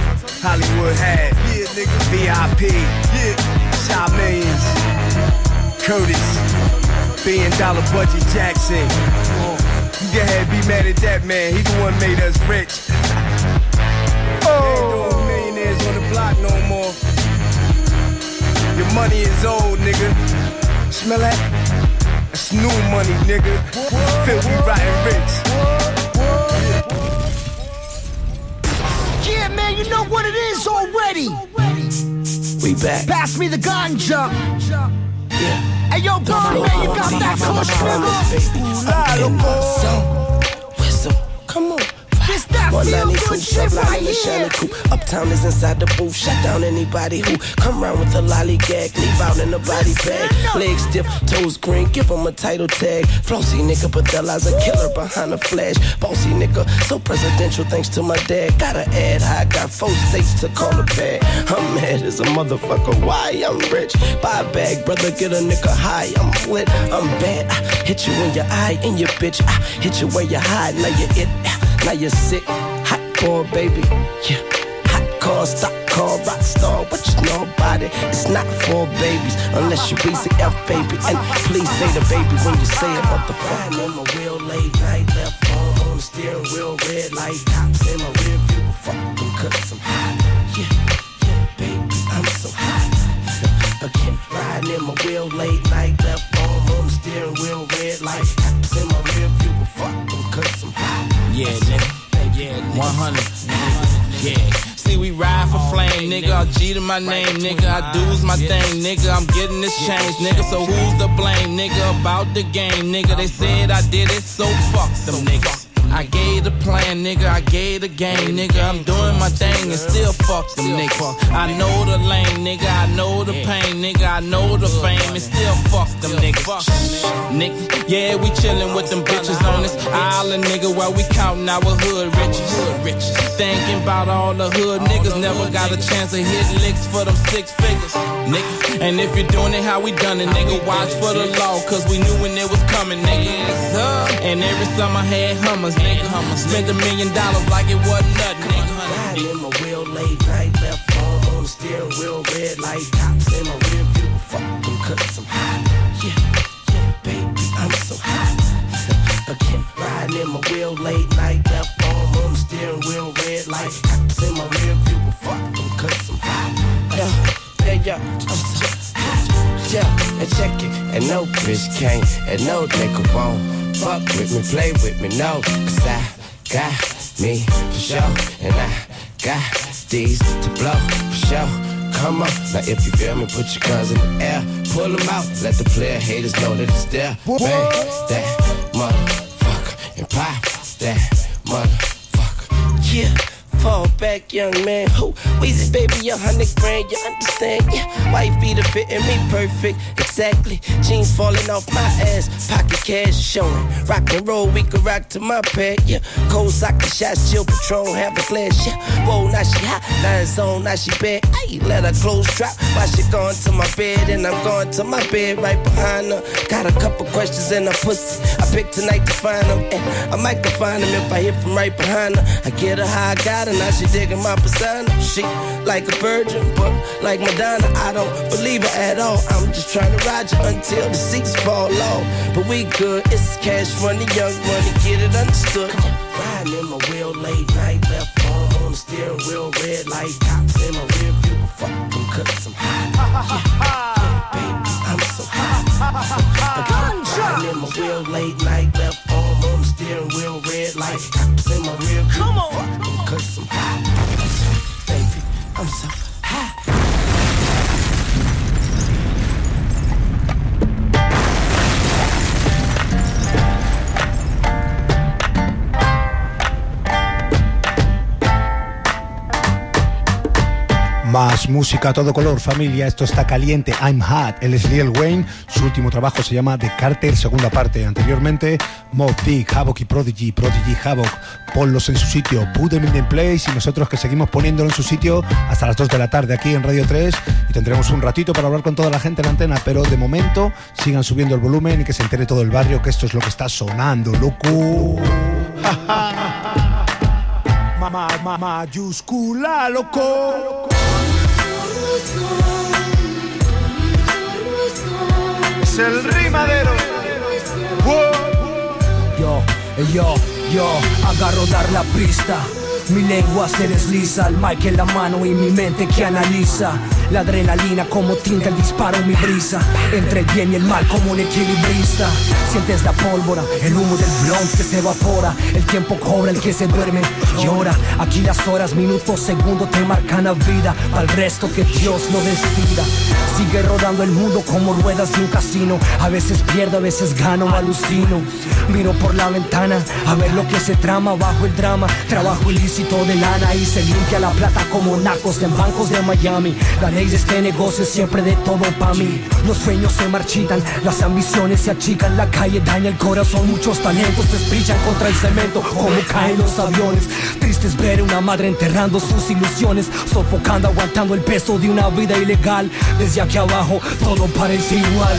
Speaker 12: Hollywood had, yeah, nigga. VIP, yeah, shot millions. Curtis, billion dollar budget Jackson. You can ahead be mad at that man, he the one made us rich. Oh, ain't no millionaires on the block no more. Your money is old, nigga. Smell that? That's new money, nigga. Filthy, rotten rich.
Speaker 24: You know what it is already.
Speaker 25: We back.
Speaker 24: Pass me the ganja. Yeah. Hey, yo, Bird, man, you got that kush, nigga.
Speaker 25: Whistle, come on.
Speaker 24: That feel
Speaker 25: 192,
Speaker 24: good shit right
Speaker 25: in the
Speaker 24: here.
Speaker 25: Coupe. Uptown is inside the booth. Shut down anybody who come around with a lollygag. Leave out in a body bag. Legs stiff, toes green. Give him a title tag. Flossy nigga, but Bella's a killer behind the flash. Bossy nigga, so presidential thanks to my dad. Gotta add, I got four states to call a bag. I'm mad as a motherfucker. Why? I'm rich. Buy a bag, brother, get a nigga high. I'm lit, I'm bad. I hit you in your eye, in your bitch. I hit you where you hide. Now you it. Now you're sick. Hot boy, baby. Yeah. Hot car, stock car, rock star. What you know about it? It's not for babies unless you easy F, baby. And please say the baby when you say it. What the fuck? in my wheel late night, left arm on the steering wheel, red light, cops in my rear view. Fuck them, cause I'm hot. Yeah, yeah, baby, I'm so hot. Again, riding in my wheel late night, left arm on the steering wheel, red light, cops in my rear view.
Speaker 26: Yeah, nigga. Yeah, 100. Yeah. See, we ride for flame, nigga. I G to my name, nigga. I do's my thing, nigga. I'm getting this change, nigga. So who's to blame, nigga? About the game, nigga. They said I did it, so fuck them niggas. I gave the plan, nigga. I gave the game, nigga. I'm doing my thing and still fuck them niggas. I know the lane, nigga. I know the pain, nigga. I know the fame and still fuck them niggas. Nigga, yeah, we chillin' with them bitches on this island, nigga. While we counting our hood riches. riches. Thinking about all the hood niggas. Never got a chance to hit licks for them six figures, nigga. And if you're doing it how we done it, nigga, watch for the law. Cause we knew when it was coming, nigga. And every summer had hummers, nigga. Spent a million dollars like it wasn't nothing, nigga.
Speaker 25: Riding in my wheel late night, left arm on the steering wheel, red light, cops in my rear view. Fuck them, cause I'm hot. Yeah, yeah, baby, I'm so hot. Again, riding in my wheel late night, left arm on the steering wheel, red light, cops in my rear view. Fuck them, cause I'm hot. Yeah, yeah, yeah, I'm so hot. Yeah, and check it, and no bitch can't, and no nigga won't. Fuck with me, play with me, no, cause I got me for sure, and I got these to blow for sure. Come on, now if you feel me, put your guns in the air, pull them out, let the player haters know that it's there. Bang that motherfucker and pop that motherfucker. Yeah. Fall back, young man. Who? Weezy, baby, a hundred grand, you understand? Yeah, wife be the fitting me perfect, exactly. Jeans falling off my ass, pocket cash showing. Rock and roll, we can rock to my pad, yeah. Cold socket shots, chill Patron, have a glass, yeah. Whoa, now she hot, it's on, now she bad. Ayy, let her clothes drop while she going to my bed, and I'm going to my bed right behind her. Got a couple questions in her pussy. I pick tonight to find them, and I might find them if I hit from right behind her. I get her how I got her, now she digging my persona. She like a virgin, but like Madonna, I don't believe her at all. I'm just trying to ride you until the seats fall off. But we good, it's cash money, young money, get it understood. Riding in my wheel late night, left arm on the steering wheel, red light, cops in my rear view. Fuck them, cause I'm hot. Yeah, baby, I'm so hot. Riding in my wheel late night, left arm on the steering wheel, red light, cops in my rear. Come on, cause I'm hot. Baby, I'm so
Speaker 2: Más música a todo color, familia. Esto está caliente. I'm hot. Él es Lil Wayne. Su último trabajo se llama The Carter, segunda parte. Anteriormente, Mob Dick, Havoc y Prodigy. Prodigy, Havoc. Ponlos en su sitio. Put them in the place. Y nosotros que seguimos poniéndolo en su sitio hasta las 2 de la tarde aquí en Radio 3. Y tendremos un ratito para hablar con toda la gente en la antena. Pero de momento, sigan subiendo el volumen y que se entere todo el barrio que esto es lo que está sonando, loco. (laughs)
Speaker 27: Mamá, mamá, mayúscula, loco.
Speaker 28: Es el rimadero.
Speaker 29: Yo, eh, yo, yo, agarro dar la pista. Mi lengua se desliza, el mic en la mano y mi mente que analiza. La adrenalina como tinta, el disparo, mi brisa. Entre el bien y el mal como un equilibrista. Sientes la pólvora, el humo del blunt que se evapora. El tiempo cobra, el que se duerme llora. Aquí las horas, minutos, segundos te marcan la vida. El resto que Dios lo decida. Sigue rodando el mundo como ruedas de un casino. A veces pierdo, a veces gano, alucino. Miro por la ventana a ver lo que se trama bajo el drama. Trabajo ilícito de lana y se limpia la plata como nacos en bancos de Miami. La ley de este negocio es siempre de todo pa' mí. Los sueños se marchitan, las ambiciones se achican. La calle daña el corazón, muchos talentos se esprillan contra el cemento como caen los aviones. Triste es ver una madre enterrando sus ilusiones, sofocando, aguantando el peso de una vida ilegal. Aquí abajo todo parece igual.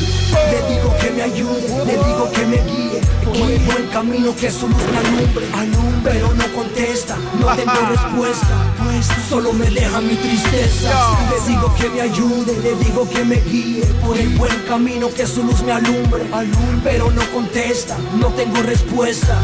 Speaker 29: Le digo que me ayude, le digo que me guíe por el buen camino que su luz me alumbre, alumbre, pero no contesta, no tengo respuesta, pues solo me deja mi tristeza. Le digo que me ayude, le digo que me guíe por el buen camino que su luz me alumbre, alumbre, pero no contesta, no tengo respuesta.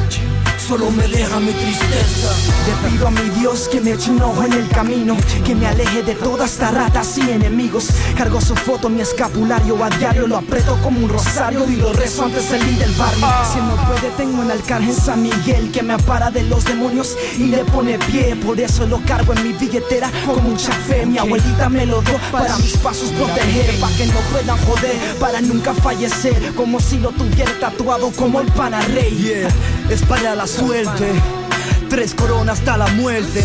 Speaker 29: Solo me deja mi tristeza.
Speaker 24: Le pido a mi Dios que me eche un ojo en el camino, que me aleje de todas estas ratas y enemigos. Cargo su foto, mi escapulario a diario, lo aprieto como un rosario y lo rezo antes de salir del barrio. Si no puede, tengo un arcángel San Miguel que me apara de los demonios y le pone pie. Por eso lo cargo en mi billetera con mucha fe. Mi abuelita me lo dio para mis pasos proteger, para que no puedan joder, para nunca fallecer, como si lo tuviera tatuado como el pana rey.
Speaker 29: Yeah, es para la suerte. Tres coronas hasta la muerte.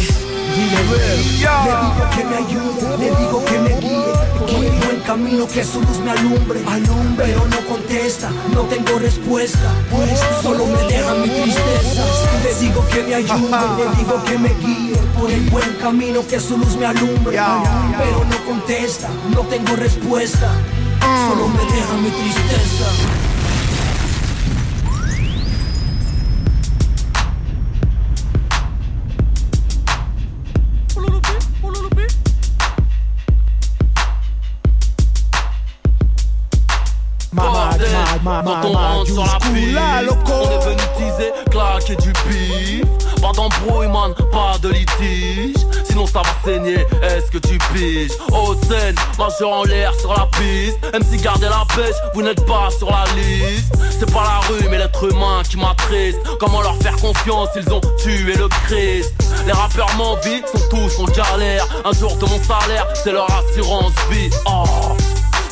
Speaker 24: Le digo que me ayude, le digo que me guíe por el buen camino que su luz me alumbre, alumbre, pero no contesta, no tengo respuesta, pues solo me deja mi tristeza. Le digo que me ayude, le (laughs) digo que me guíe por el buen camino que su luz me alumbre, alumbre, pero no contesta, no tengo respuesta, solo me deja mi tristeza.
Speaker 30: Quand on rentre sur la piste, on est venu teaser, claquer du pif. Pas d'embrouille, man, pas de litige. Sinon ça va saigner, est-ce que tu piges? Haute scène, majeur en l'air sur la piste. MC gardez la pêche, vous n'êtes pas sur la liste. C'est pas la rue, mais l'être humain qui m'attriste. Comment leur faire confiance, ils ont tué le Christ. Les rappeurs m'envient, sont tous en galère. Un jour de mon salaire, c'est leur assurance vie. Oh.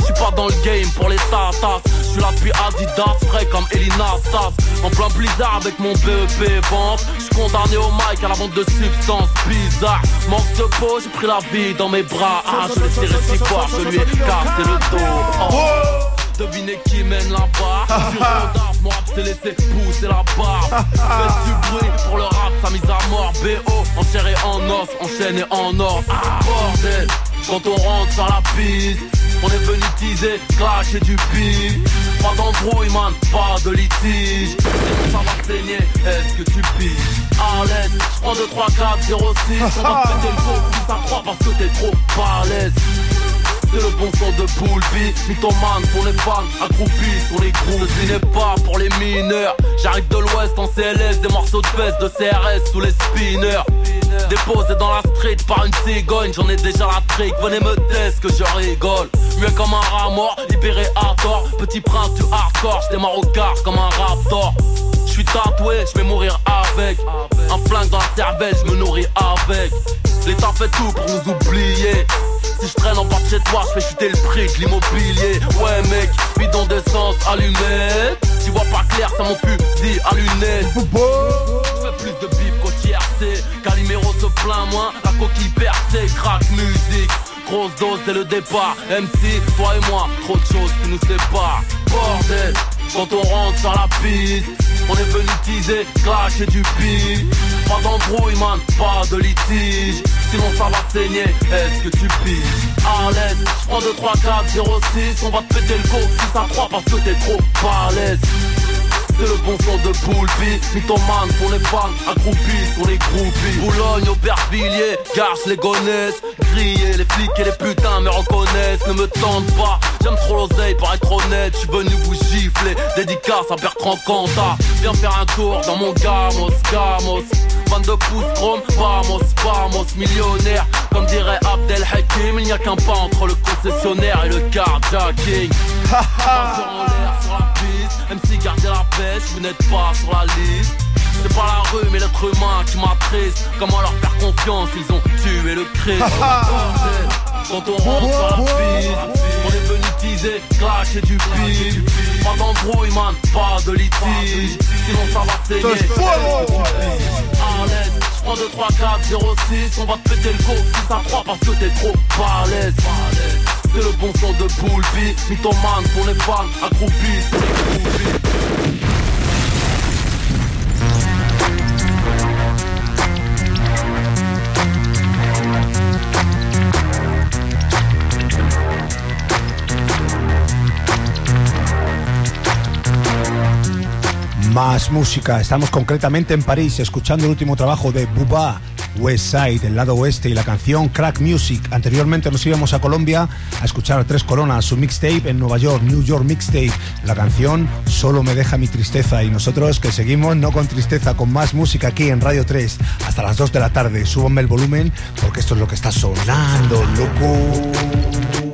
Speaker 30: Je suis pas dans le game pour les tatas. Je suis là depuis Adidas, frais comme Elina Stas En plein blizzard avec mon BEP vente Je suis condamné au mic à la vente de substances bizarres. Manque de peau, j'ai pris la vie dans mes bras. Ah, je l'ai serré si fort, je lui ai cassé le dos. Oh. Devinez qui mène la barre. Je suis rodave, mon rap s'est laissé pousser la barbe (laughs) Faites du bruit pour le rap, sa mise à mort. BO, en chair et en os, en chaîne et en or. Ah, Bordel, quand on rentre sur la piste on est venu teaser, clasher du pif. Pas d'embrouille man, pas de litige. Ça va saigner, est-ce que tu piges? À l'aise, j'prends 2, 3, 4, 0, 6 On va (laughs) péter le go si ça croit parce que t'es trop balèze. C'est le bon son de Poulpi Mythoman pour les fans accroupis sur les groupes. Je n'est pas pour les mineurs. J'arrive de l'ouest en CLS Des morceaux de fesses de CRS sous les spinners Déposé dans la street par une cigogne. J'en ai déjà la trick Venez me test que je rigole. Mieux comme un rat mort Libéré à tort. Petit prince du hardcore J'démarre au quart comme un raptor. Je suis tatoué, je vais mourir avec. Un flingue dans la cervelle, je me nourris avec. L'État fait tout pour nous oublier si je traîne en bas de chez toi, je fais chuter le prix de l'immobilier. Ouais mec, bidon d'essence allumé. Tu vois pas clair, ça mon fusil à lunettes. Je fais plus de bif qu'au TRC Calimero se plaint moins, la coquille percée. Crack musique, grosse dose dès le départ. MC, toi et moi, trop de choses qui nous séparent. Bordel, quand on rentre sur la piste on est venu teaser, clasher du pif Pas d'embrouille man, pas de litige. Sinon ça va saigner, est-ce que tu piges? À l'aise, j'prends 2, 3, 4, 0, 6 On va te péter le go si ça croit parce que t'es trop balèze c'est le bon son de Poulpi Mythoman pour les fans accroupis sur les groupies Boulogne, Aubervilliers, Garches les gonesse Grillés, les flics et les putains me reconnaissent Ne me tente pas, J'aime trop l'oseille pour être honnête, je suis venu vous gifler. Dédicace à Bertrand Cantat. Viens faire un tour dans mon gamos, gamos. 22 pouces chrome, vamos, vamos, millionnaire. Comme dirait Abdel Hakim, il n'y a qu'un pas entre le concessionnaire et le carjacking. La piste, MC gardez la pêche, vous n'êtes pas sur la liste. C'est pas la rue mais l'être humain qui m'attriste Comment leur faire confiance, ils ont tué le Christ. Quand on rentre sur la piste On est venu teaser, clasher du pif. Pas d'embrouille man, pas de litige. Sinon ça va saigner. À l'aise, j'prends 2, 3, 4, 0, 6 On va te péter le go 6 à 3 parce que t'es trop balèze c'est le bon son de Poulpi Mythomane pour les fans accroupis C'est
Speaker 2: Más música, estamos concretamente en París escuchando el último trabajo de Buba, West Side, el lado oeste, y la canción Crack Music. Anteriormente nos íbamos a Colombia a escuchar a Tres Coronas, su mixtape en Nueva York, New York Mixtape. La canción Solo me deja mi tristeza y nosotros que seguimos no con tristeza, con más música aquí en Radio 3 hasta las 2 de la tarde. Súbanme el volumen porque esto es lo que está sonando, loco.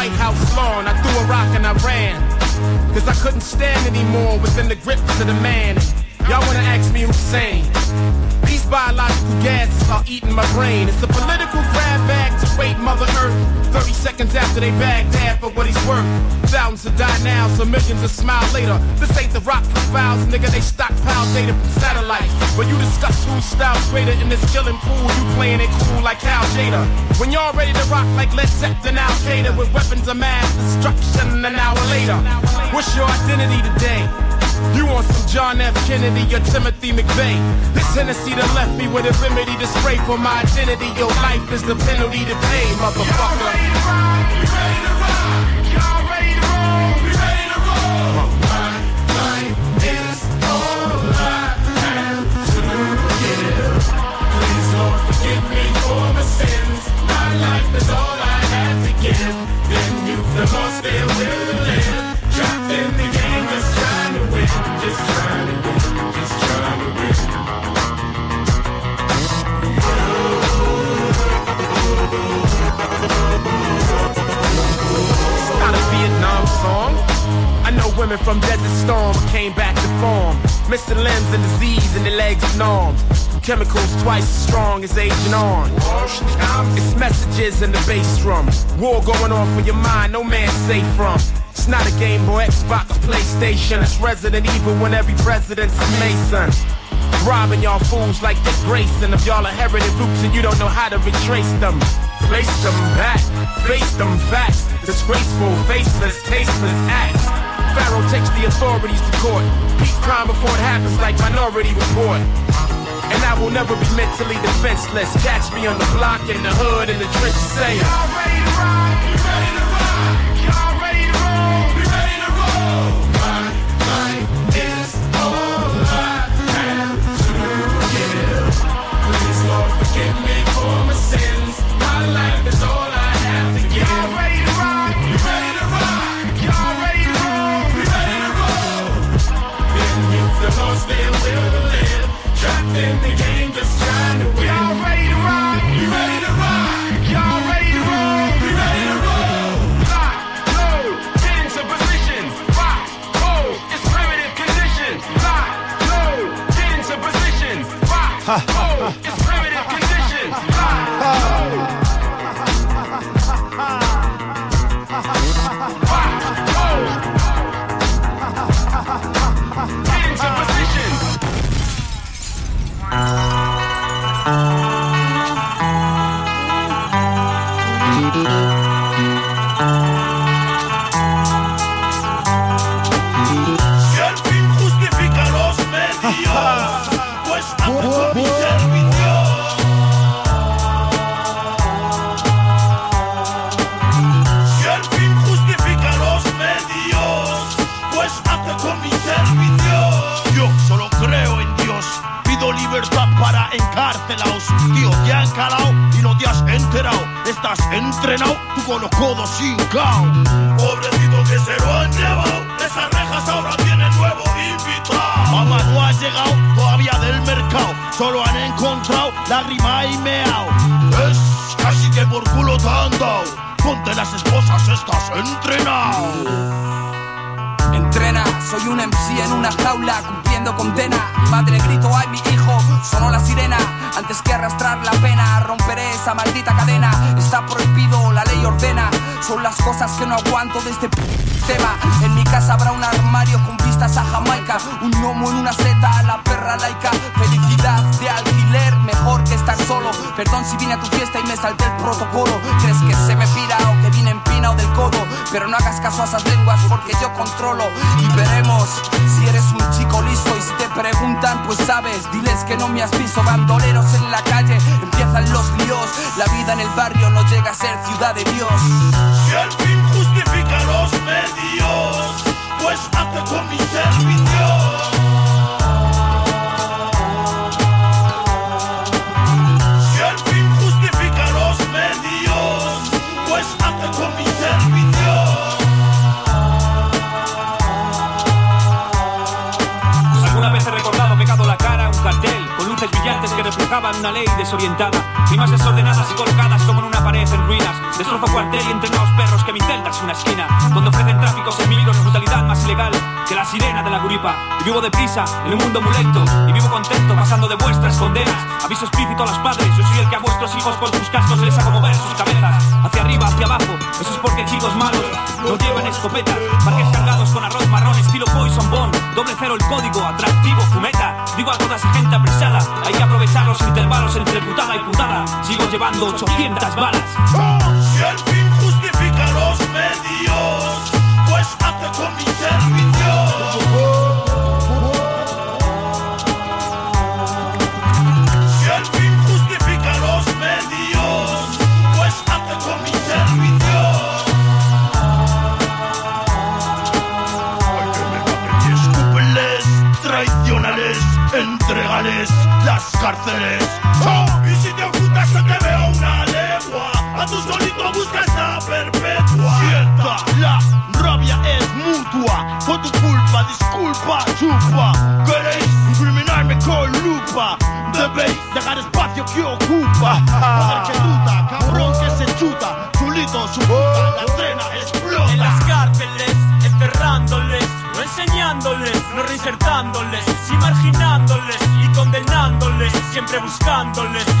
Speaker 31: White House lawn. I threw a rock and I ran. Cause I couldn't stand anymore within the grips of the man. Y'all wanna ask me who's sane? biological gases are eating my brain. It's a political grab bag to wait Mother Earth. 30 seconds after they bagged Dad for what he's worth. Thousands to die now, so millions will smile later. This ain't the rock profiles, nigga. They stockpile data from satellites. but you discuss whose style's greater in this killing pool, you playing it cool like Hal Jada. When y'all ready to rock like Led Zeppelin, Al Qaeda with weapons of mass destruction an hour later. What's your identity today? You want some John F. Kennedy or Timothy McVeigh? This Tennessee that left me with a remedy to spray for my identity. Your life is the penalty to pay, motherfucker. Y'all ready to ready to? Y'all ready to roll? Ready to roll? My life is all I have to give. Please Lord, forgive me for my sins. My life is all I have to give. Then you've the lost their will. Women from Desert Storm came back to form. Missing limbs and disease and the legs and arms. Chemicals twice as strong as Agent Orange. It's messages in the bass drum. War going on for your mind, no man safe from. It's not a Game Boy, Xbox, PlayStation. It's Resident Evil when every president's a Mason. Robbing y'all fools like Grayson. If y'all inherited roots and you don't know how to retrace them. Place them back, face them facts. Disgraceful, faceless, tasteless acts. Pharaoh takes the authorities to court. Peace crime before it happens like Minority Report. And I will never be mentally defenseless. Catch me on the block, in the hood, in the trenches saying, Y'all ready to ride? We ready to forgive me for my sins. My life is all I have to give. Y'all ready to ride? We ready to ride? Y'all ready to roll? We ready to roll? Been youth, the most they will live. Trapped in the game, just trying to win. Y'all ready to ride? We ready to ride? Y'all ready to roll? We ready to roll? Lock, load, get into positions. Rock, hold, it's primitive conditions. Lock, load, get into positions. Rock,
Speaker 32: Estás entrenado, tú con los codos sin cao. Pobrecito que se lo han llevado. Esas rejas ahora tienen nuevo invitado. Mamá no ha llegado todavía del mercado. Solo han encontrado lágrima y meao. Es casi que por culo te han dado. Ponte las esposas, estás entrenado.
Speaker 33: Entrena, soy un MC en una jaula cumpliendo condena. Mi madre grito, ay mi hijo, sonó la sirena. Antes que arrastrar la pena, romperé esa maldita cadena. Está prohibido, la ley ordena. Son las cosas que no aguanto de este tema. En mi casa habrá un armario con vistas a Jamaica. Un gnomo en una seta, la perra laica. Felicidad de alquiler, mejor que estar solo. Perdón si vine a tu fiesta y me salté el protocolo. ¿Crees que se me pira del codo? Pero no hagas caso a esas lenguas porque yo controlo. Y veremos si eres un chico listo. Y si te preguntan, pues sabes, diles que no me has visto. Bandoleros en la calle, empiezan los líos. La vida en el barrio no llega a ser ciudad de Dios.
Speaker 32: Si el fin justifica los medios, pues hazte con mi servicio.
Speaker 7: Reflejaban una ley desorientada. Rimas desordenadas y colocadas como en una pared en ruinas. Destrozo cuartel y entreno perros que mi celda es una esquina. Donde ofrecen tráficos enemigos de brutalidad más ilegal que la sirena de la guripa. Y vivo deprisa en un mundo muy lento. Y vivo contento pasando de vuestras condenas. Aviso explícito a los padres. Yo soy el que a vuestros hijos por sus cascos les hago mover sus cabezas. Hacia arriba, hacia abajo. Eso es porque chicos malos no llevan escopetas. Parques cargados con arroz marrón estilo Poison Bond. Doble cero el código, atractivo, fumeta. Digo a toda esa gente apresada. Hay que aprovechar los intervalos entre putada y putada. Sigo llevando 800 balas.
Speaker 32: Si el fin justifica los medios, pues hazte con mi servicio. Si el fin justifica los medios, pues hazte con mi servicio. Ay, que me traicionales, entregales las cárceles. ¡Oh! Y si te ocultas se te veo una legua, a tu solito buscas la perpetua. Sienta, la rabia es mutua, por tu culpa, disculpa, chupa. Queréis incriminarme con lupa, debéis dejar espacio que ocupa. Joder, que ruta, cabrón que se chuta, chulito, su puta, la trena explota.
Speaker 7: En las cárceles, enterrándoles, no enseñándoles, no reinsertándoles, siempre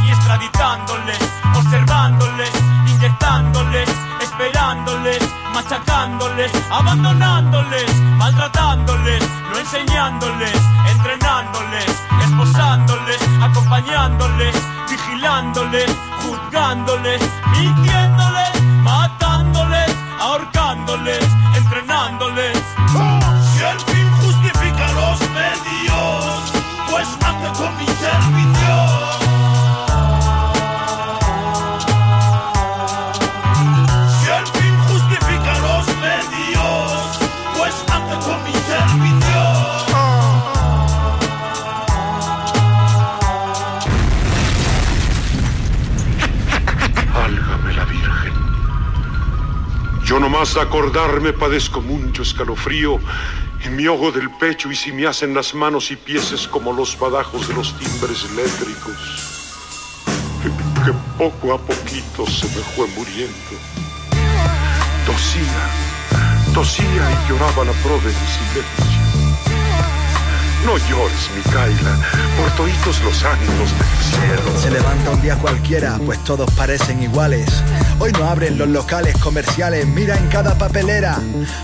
Speaker 7: y extraditándoles, observándoles, inyectándoles, esperándoles, machacándoles, abandonándoles, maltratándoles, no enseñándoles, entrenándoles, esposándoles, acompañándoles, vigilándoles, juzgándoles, mintiéndoles,
Speaker 34: nomás de acordarme padezco mucho escalofrío en mi ojo del pecho y si me hacen las manos y pies como los badajos de los timbres eléctricos que poco a poquito se me fue muriendo. Tosía, tosía y lloraba la prove de silencio. No llores, Micaela, por toditos los ánimos del cielo.
Speaker 35: Se levanta un día cualquiera, pues todos parecen iguales. Hoy no abren los locales comerciales, mira en cada papelera.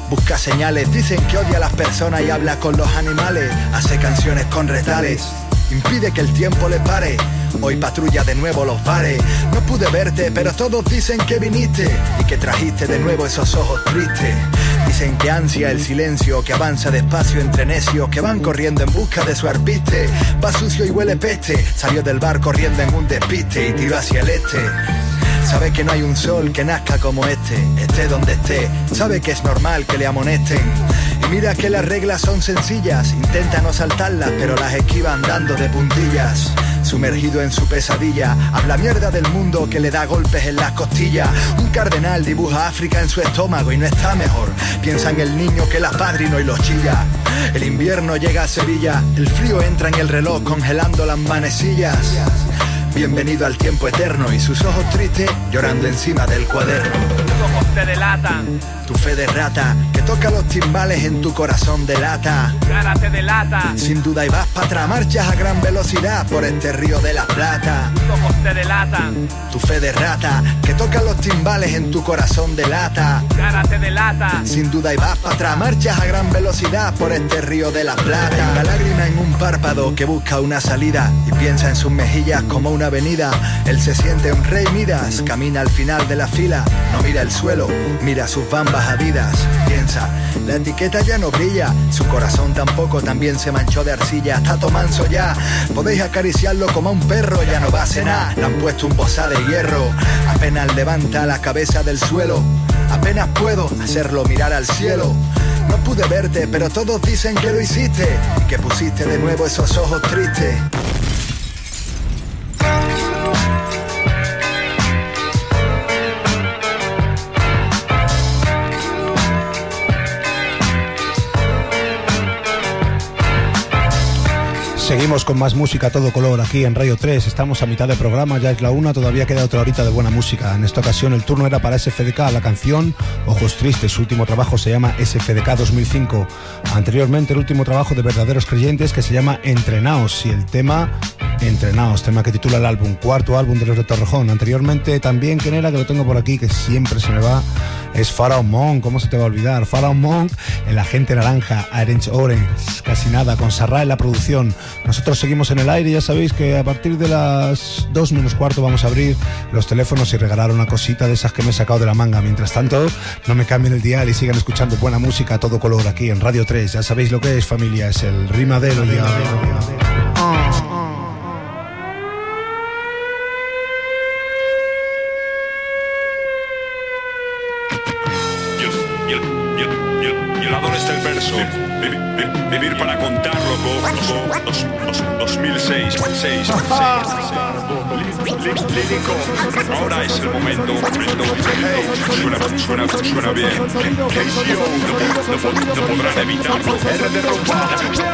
Speaker 35: Busca señales, dicen que odia a las personas y habla con los animales. Hace canciones con retales, impide que el tiempo le pare. Hoy patrulla de nuevo los bares. No pude verte, pero todos dicen que viniste y que trajiste de nuevo esos ojos tristes. Dicen que ansia el silencio, que avanza despacio entre necios que van corriendo en busca de su arpiste. Va sucio y huele peste, salió del bar corriendo en un despiste y tiró hacia el este. Sabe que no hay un sol que nazca como este, esté donde esté. Sabe que es normal que le amonesten. Y mira que las reglas son sencillas, intenta no saltarlas, pero las esquiva andando de puntillas. Sumergido en su pesadilla, habla mierda del mundo que le da golpes en las costillas. Un cardenal dibuja África en su estómago y no está mejor. Piensa en el niño que la padrino y los chilla. El invierno llega a Sevilla, el frío entra en el reloj congelando las manecillas. Bienvenido al tiempo eterno y sus ojos tristes llorando encima del cuaderno.
Speaker 36: Ojos te delatan,
Speaker 35: Tu fe de rata que toca los timbales en tu corazón de lata.
Speaker 36: tu cara te delata,
Speaker 35: Sin duda y vas para atrás, marchas a gran velocidad por este río de la plata.
Speaker 36: tus ojos te delatan,
Speaker 35: Tu fe de rata que toca los timbales en tu corazón de lata.
Speaker 36: tu cara te delata,
Speaker 35: Sin duda y vas para atrás, marchas a gran velocidad por este río de la plata. La lágrima en un párpado que busca una salida y piensa en sus mejillas como una avenida. Él se siente un rey Midas, camina al final de la fila, no mira el suelo, mira sus bambas adidas. Piensa, la etiqueta ya no brilla, su corazón tampoco también se manchó de arcilla. Está tomanso ya, podéis acariciarlo como a un perro, ya no va a cenar. Le han puesto un bozal de hierro, apenas levanta la cabeza del suelo. Apenas puedo hacerlo mirar al cielo. No pude verte, pero todos dicen que lo hiciste y que pusiste de nuevo esos ojos tristes.
Speaker 2: Seguimos con más música a todo color aquí en Radio 3. Estamos a mitad de programa, ya es la una, todavía queda otra horita de buena música. En esta ocasión el turno era para SFDK, la canción Ojos Tristes. Su último trabajo se llama SFDK 2005. Anteriormente el último trabajo de Verdaderos Creyentes que se llama Entrenaos y el tema Entrenaos, tema que titula el álbum, cuarto álbum de los de Torrejón. Anteriormente también, ¿quién era? Que lo tengo por aquí, que siempre se me va, es Pharaoh Monk, ¿cómo se te va a olvidar? Pharaoh Monk, el agente naranja, Orange Orange, casi nada, con Sarra en la producción. Nosotros seguimos en el aire, ya sabéis que a partir de las 2 menos cuarto vamos a abrir los teléfonos y regalar una cosita de esas que me he sacado de la manga. Mientras tanto, no me cambien el dial y sigan escuchando buena música a todo color aquí en Radio 3. Ya sabéis lo que es, familia, es el rimadero.
Speaker 37: vivir para contarlo. Dos, dos, dos, 2006. seis, seis, seis. Lírico. Ahora es el momento. Suena, suena, suena bien. No, podrán evitarlo.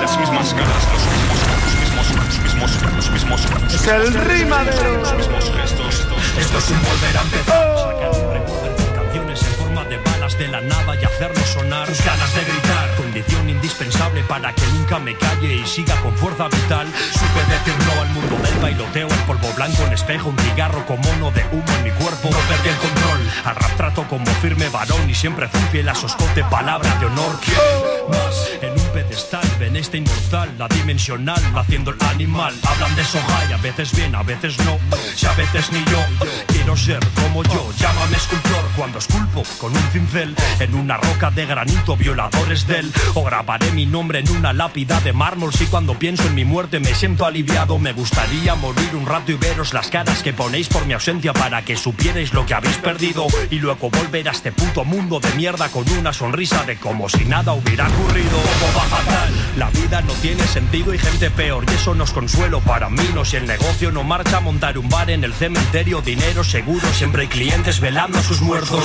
Speaker 37: Las, mismas caras, los mismos, los mismos, mismos.
Speaker 28: Es el rimadero.
Speaker 37: Los mismos gestos.
Speaker 38: Esto es un para que nunca me calle y siga con fuerza vital. Supe decir no al mundo del bailoteo, el polvo blanco en espejo, un cigarro con mono de humo en mi cuerpo. No perdí el control. Al rap trato como firme varón y siempre fui fiel a soscote, palabra de honor. Pedestal, ven este inmortal, la dimensional, haciendo el animal. Hablan de soja a veces bien, a veces no. Si a veces ni yo quiero ser como yo, llámame escultor cuando esculpo con un cincel en una roca de granito, violadores del. O grabaré mi nombre en una lápida de mármol. Si cuando pienso en mi muerte me siento aliviado, me gustaría morir un rato y veros las caras que ponéis por mi ausencia para que supierais lo que habéis perdido y luego volver a este puto mundo de mierda con una sonrisa de como si nada hubiera ocurrido. La vida no tiene sentido y gente peor y eso no es consuelo para mí. No si el negocio no marcha, montar un bar en el cementerio, dinero seguro, siempre hay clientes velando a sus muertos.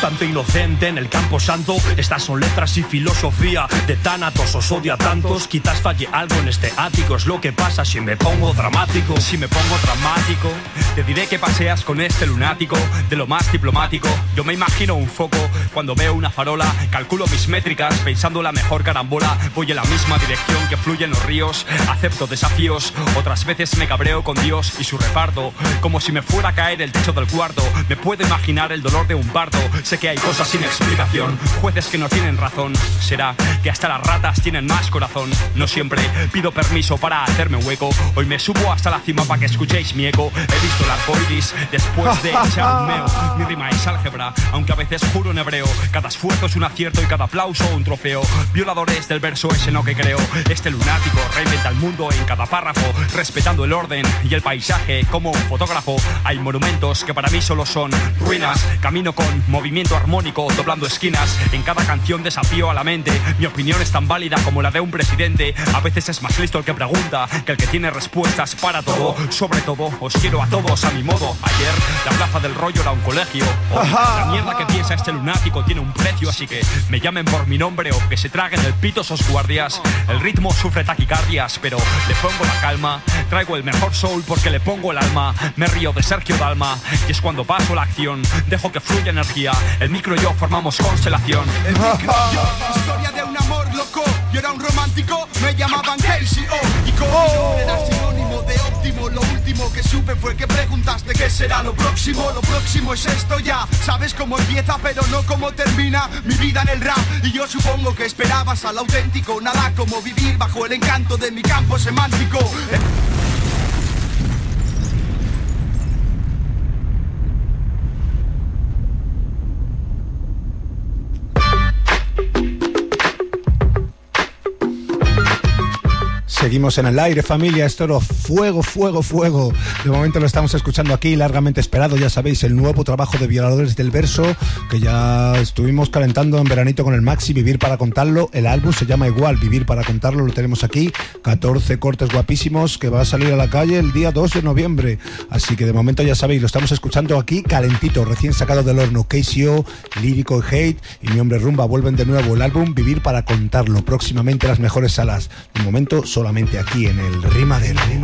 Speaker 38: Tanto inocente en el campo santo, estas son letras y filosofía de tánatos, os odio a tantos. Quizás falle algo en este ático, es lo que pasa si me pongo dramático. Si me pongo dramático, te diré que paseas con este lunático de lo más diplomático. Yo me imagino un foco cuando veo una farola, calculo mis métricas pensando la mejor carambola. Voy en la misma dirección que fluyen los ríos, acepto desafíos. Otras veces me cabreo con Dios y su reparto, como si me fuera a caer el techo del cuarto. Me puedo imaginar el dolor de un parto. Sé que hay cosas sin explicación, jueces que no tienen razón. Será que hasta las ratas tienen más corazón. No siempre pido permiso para hacerme hueco. Hoy me subo hasta la cima para que escuchéis mi eco. He visto el arco iris después de echar un. Mi rima es álgebra, aunque a veces juro en hebreo. Cada esfuerzo es un acierto y cada aplauso un trofeo. Violadores del verso ese no que creo. Este lunático reinventa el mundo en cada párrafo, respetando el orden y el paisaje como un fotógrafo. Hay monumentos que para mí solo son ruinas. Camino con movimiento armónico, doblando esquinas. En cada canción desafío a la mente. Mi opinión es tan válida como la de un presidente. A veces es más listo el que pregunta que el que tiene respuestas para todo. Sobre todo, os quiero a todos a mi modo. Ayer, la plaza del rollo era un colegio. Hoy, la mierda que piensa este lunático tiene un precio, así que me llamen por mi nombre o que se traguen el pito esos guardias. El ritmo sufre taquicardias, pero le pongo la calma. Traigo el mejor soul porque le pongo el alma. Me río de Sergio Dalma y es cuando paso la acción. Dejo que fluya energía. El micro y yo formamos constelación.
Speaker 39: El micro y yo, historia de un amor loco. Yo era un romántico, me llamaban Casey. Y como lo último que supe fue que preguntaste qué será lo próximo. Lo próximo es esto ya. Sabes cómo empieza, pero no cómo termina mi vida en el rap. Y yo supongo que esperabas al auténtico. Nada como vivir bajo el encanto de mi campo semántico.
Speaker 2: Seguimos en el aire, familia. Esto era fuego, fuego, fuego. De momento lo estamos escuchando aquí, largamente esperado. Ya sabéis, el nuevo trabajo de Violadores del Verso, que ya estuvimos calentando en veranito con el Maxi, Vivir para contarlo. El álbum se llama igual, Vivir para contarlo. Lo tenemos aquí. 14 cortes guapísimos que va a salir a la calle el día 2 de noviembre. Así que de momento ya sabéis, lo estamos escuchando aquí, calentito, recién sacado del horno. KCO, Lírico y Hate y mi hombre Rumba vuelven de nuevo el álbum Vivir para contarlo. Próximamente las mejores salas. De momento solamente aquí en el Rimadero.
Speaker 40: Uncle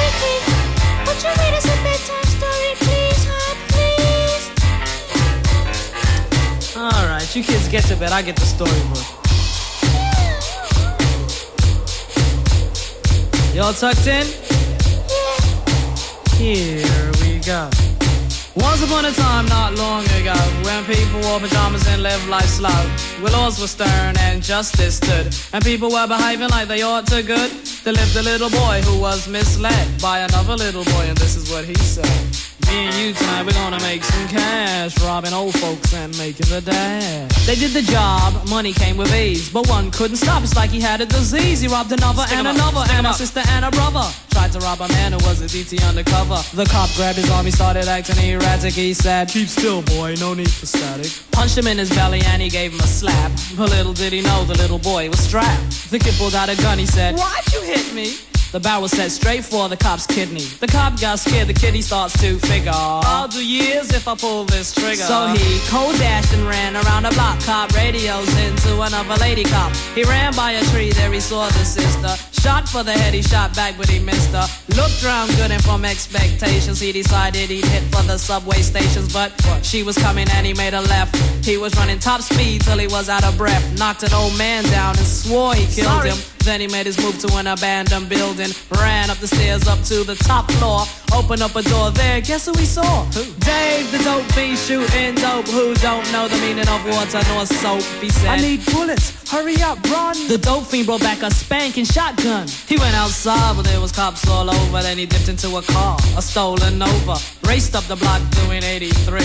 Speaker 40: Ricky, would you read us a bedtime story, please, hon, please?
Speaker 41: Alright, you kids get to bed, I get the storybook. Y'all tucked in? Here we go. Once upon a time, not long ago, when people wore pajamas and lived life slow, laws were stern and justice stood, and people were behaving like they ought to good, there lived a little boy who was misled by another little boy, and this is what he said. Me and you tonight, we're gonna make some cash, robbing old folks and making the dash. They did the job, money came with ease, but one couldn't stop. It's like he had a disease. He robbed another Stick and up, another, and a sister and a brother. Tried to rob a man who was a DT undercover. The cop grabbed his arm, he started acting erratic. He said, Keep still, boy, no need for static. Punched him in his belly and he gave him a slap. But little did he know the little boy was strapped. The kid pulled out a gun, he said, Why'd you hit me? The barrel set straight for the cop's kidney. The cop got scared, the kid he starts to figure. I'll do years if I pull this trigger. So he cold dashed and ran around the block. Cop radios into another lady cop. He ran by a tree, there he saw the sister. Shot for the head, he shot back, but he missed her. Looked round good and from expectations, he decided he'd hit for the subway stations. But she was coming and he made a left. He was running top speed till he was out of breath. Knocked an old man down and swore he killed Sorry. him. Then he made his move to an abandoned building. Ran up the stairs up to the top floor. Opened up a door there. Guess who he saw? Who? Dave, the dope fiend shooting dope. Who don't know the meaning of water nor soap? He said,
Speaker 24: I need bullets. Hurry up, run.
Speaker 41: The dope fiend brought back a spanking shotgun. He went outside, but there was cops all over. Then he dipped into a car, a stolen Nova. Raced up the block doing 83.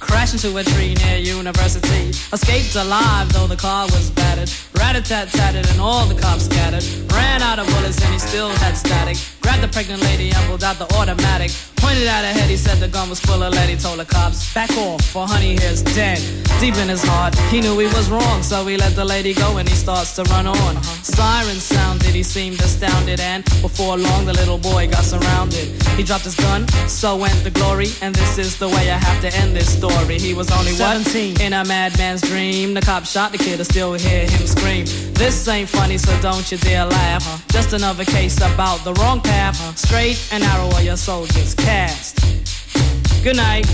Speaker 41: Crashed into a tree near University. Escaped alive, though the car was battered. Rat-a-tat-tatted and all the cops scattered. Ran out of bullets and he still had static. Grabbed the pregnant lady and pulled out the automatic. Pointed at her head, he said the gun was full of lead. He told the cops, back off, for honey here's dead. Deep in his heart, he knew he was wrong, so he let the lady go and he starts to run on. Sirens sounded, he seemed astounded, and before long the little boy got surrounded. He dropped his gun, so went the glory, and this is the way I have to end this story. He was only what? 17. In a madman's dream. The cop shot the kid, I still hear him scream. This ain't funny, so don't you dare laugh. Just another case about the wrong path. Straight and narrow or your soul gets cast. Good night.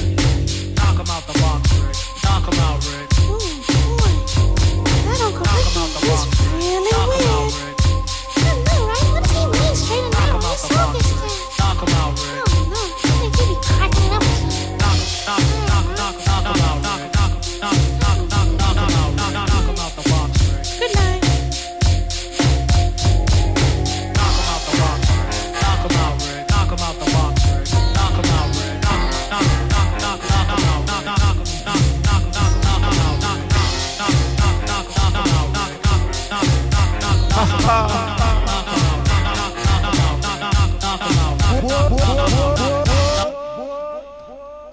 Speaker 41: Knock him out the box, Rick. Knock him out, Rick.
Speaker 40: That Uncle Ricky is really weird.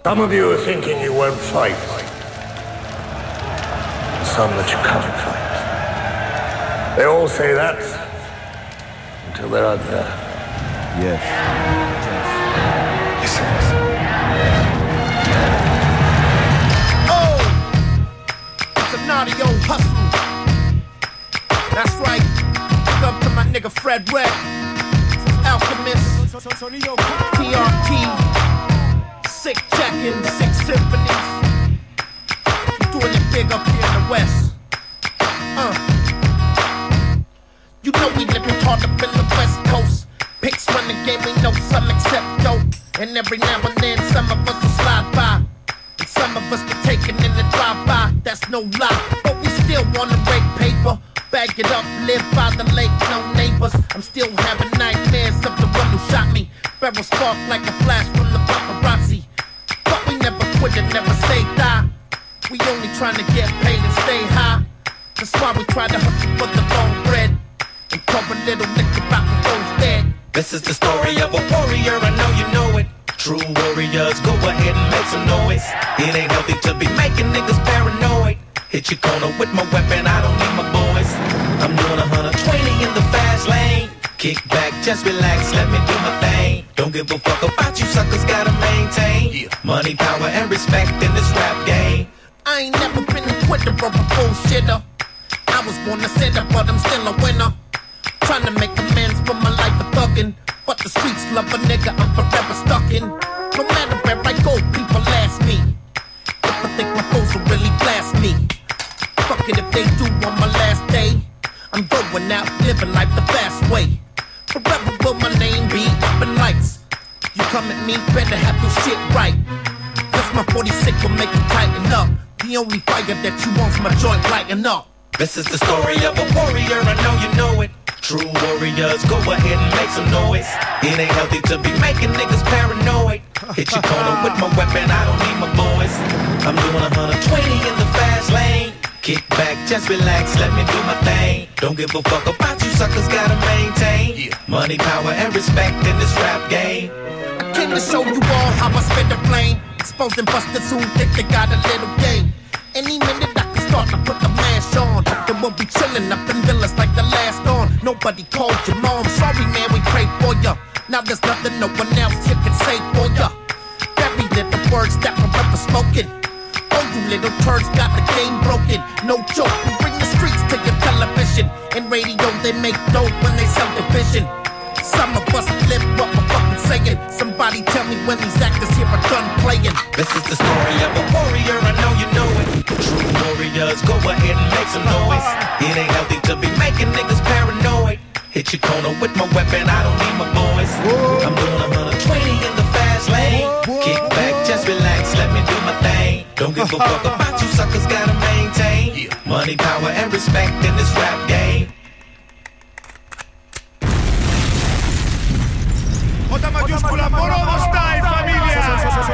Speaker 32: Some of you are thinking you won't fight. Some that you can't fight. They all say that until they're out there. Yes.
Speaker 42: Oh, it's a naughty old hustle. That's right. Nigga Fred Red, Alchemist, TRT, Sick Jackin, Six Symphonies. Doing it big up here in the West. Uh. You know we living hard up in the West Coast. Picks run the game, we know some accept dope. And every now and then, some of us will slide by. And some of us get taken in the drive-by, that's no lie. But we still wanna break paper. Bag it up, live by the lake, no neighbors. I'm still having nightmares of the one who shot me. Barrel spark like a flash from the paparazzi. But we never quit and never say die. We only trying to get paid and stay high. That's why we try to hustle for the long bread. And pour a little liquor out the those dead.
Speaker 43: This is the story of a warrior, I know you know it. True warriors, go ahead and make some noise. It ain't healthy to be making niggas paranoid. Hit your corner with my weapon, I don't need my boys. I'm doing a 120 in the fast lane. Kick back, just relax, let me do my thing. Don't give a fuck about you suckers, gotta maintain. Money, power, and respect in this rap game.
Speaker 42: I ain't never been a quitter or a bullshitter. I was born a sinner, but I'm still a winner. Trying to make amends for my life of thuggin'. But the streets love a nigga, I'm forever stuck in. No matter where I go, people ask me. If I think If they do on my last day. I'm going out, living life the fast way. Forever will my name be up in lights. You come at me, better have your shit right. Cause my 46 will make you tighten up. The only fire that you want's my joint lighting up.
Speaker 43: This is the story of a warrior, I know you know it. True warriors, go ahead and make some noise. It ain't healthy to be making niggas paranoid. Hit your corner with my weapon, I don't need my boys. I'm doing 120 in the fast lane. Kick back, just relax, let me do my thing. Don't give a fuck about you suckers, gotta maintain. Money, power, and respect in this rap game.
Speaker 42: I came to show you all how I spit the flame. Exposing busters who think they got a little game. Any minute I can start to put the mash on. Then we'll be chilling up in villas like the last on. Nobody called your mom. Sorry, man, we prayed for ya. Now there's nothing no one else here can say for ya. Very little words that forever spoken. Little turds got the game broken. No joke, we bring the streets to your television. And radio, they make dope when they sell division. Some of us live what we're fucking saying. Somebody tell me when these actors here are done playing.
Speaker 43: This is the story of a warrior, I know you know it. True warriors, go ahead and make some noise. It ain't healthy to be making niggas paranoid. Hit your corner with my weapon, I don't need my boys. I'm doing a 120 in the fast lane. Kick back, just relax, Don't give a fuck about you suckers, gotta maintain. Money, power, and respect in this rap game.
Speaker 32: J mayúscula, Morodo Style, familia.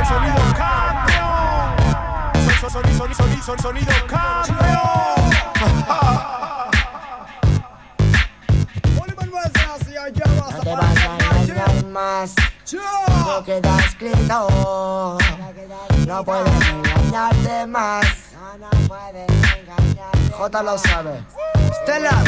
Speaker 28: Sonido campeón. Sonido, sonido, sonido campeón.
Speaker 44: No te vas a engañar más. No queda escrito. No puedes engañarte más. J lo sabe. Stella.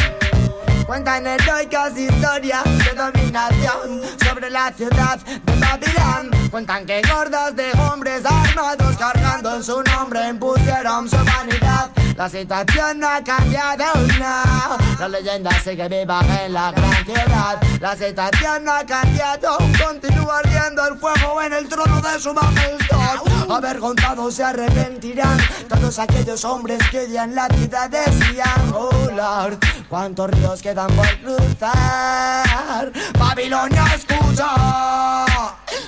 Speaker 44: Cuentan heroicas historias de dominación sobre la ciudad de Babilón. Cuentan que gordos de hombres armados cargando en su nombre impusieron su vanidad. La situación no ha cambiado, no. La leyenda sigue viva en la gran ciudad. La situación no ha cambiado, continúa ardiendo el fuego en el trono de su majestad. Avergonzados se arrepentirán todos aquellos hombres que odian la ciudad decían, oh Lord, cuántos ríos quedan por cruzar. Babilonia escucha,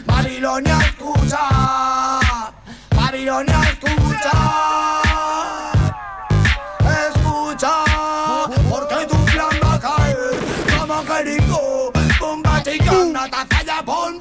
Speaker 44: Babilonia escucha, Babilonia. Escucha, habla bon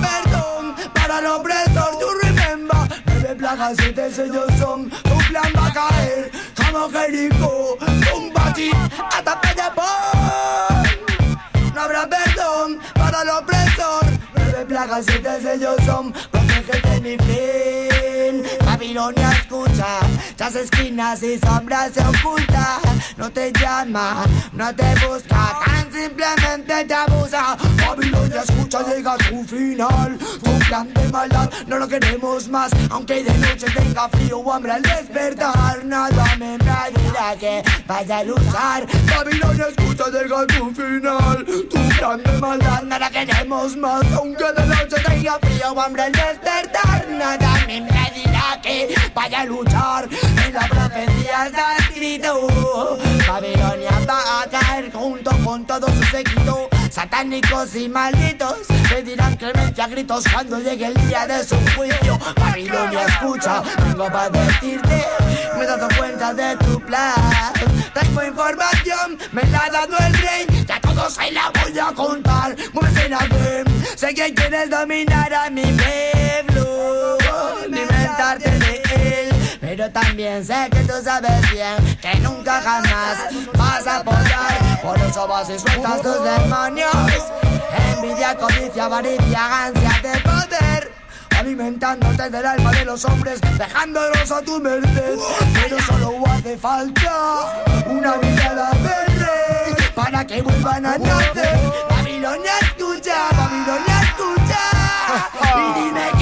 Speaker 44: perdón para el opresor. You remember, nueve plagas, siete sellos son. Tu plan va a caer como Jericho. Un batir hasta que de bon. No habrá perdón para el opresor. Nueve plagas, siete sellos son. Protégete mi fin. Babilonia escucha Tras esquinas y sombras se oculta No te llama, no te busca Tan simplemente te abusa. Babilonia escucha llega a su final Tu plan de maldad no lo queremos más Aunque de noche tenga frío o hambre al despertar Nada me impedirá que vaya a luchar. Babilonia escucha llega a su final Tu plan de maldad nada queremos más Aunque de noche tenga frío o hambre al despertar Nada me impedirá vaya a luchar. En la profecía está escrito Babilonia va a caer junto con todo su séquito Satánicos y malditos Pedirán clemencia a gritos cuando llegue el día de su juicio. Babilonia escucha, vengo para decirte Me he dado cuenta de tu plan. Tengo información, me la ha dado el rey. Ya todos se la voy a contar. Muévese en la game Sé que quieres dominar a mi pueblo también sé que tú sabes bien que nunca jamás vas a poder. Por eso vas y sueltas tus demonios. Envidia, codicia, avaricia, ansia de poder. Alimentándote del alma de los hombres, dejándolos a tu merced. Pero solo hace falta una mirada verde para que vuelvan a nacer. Babilonia escucha, Babilonia escucha. Y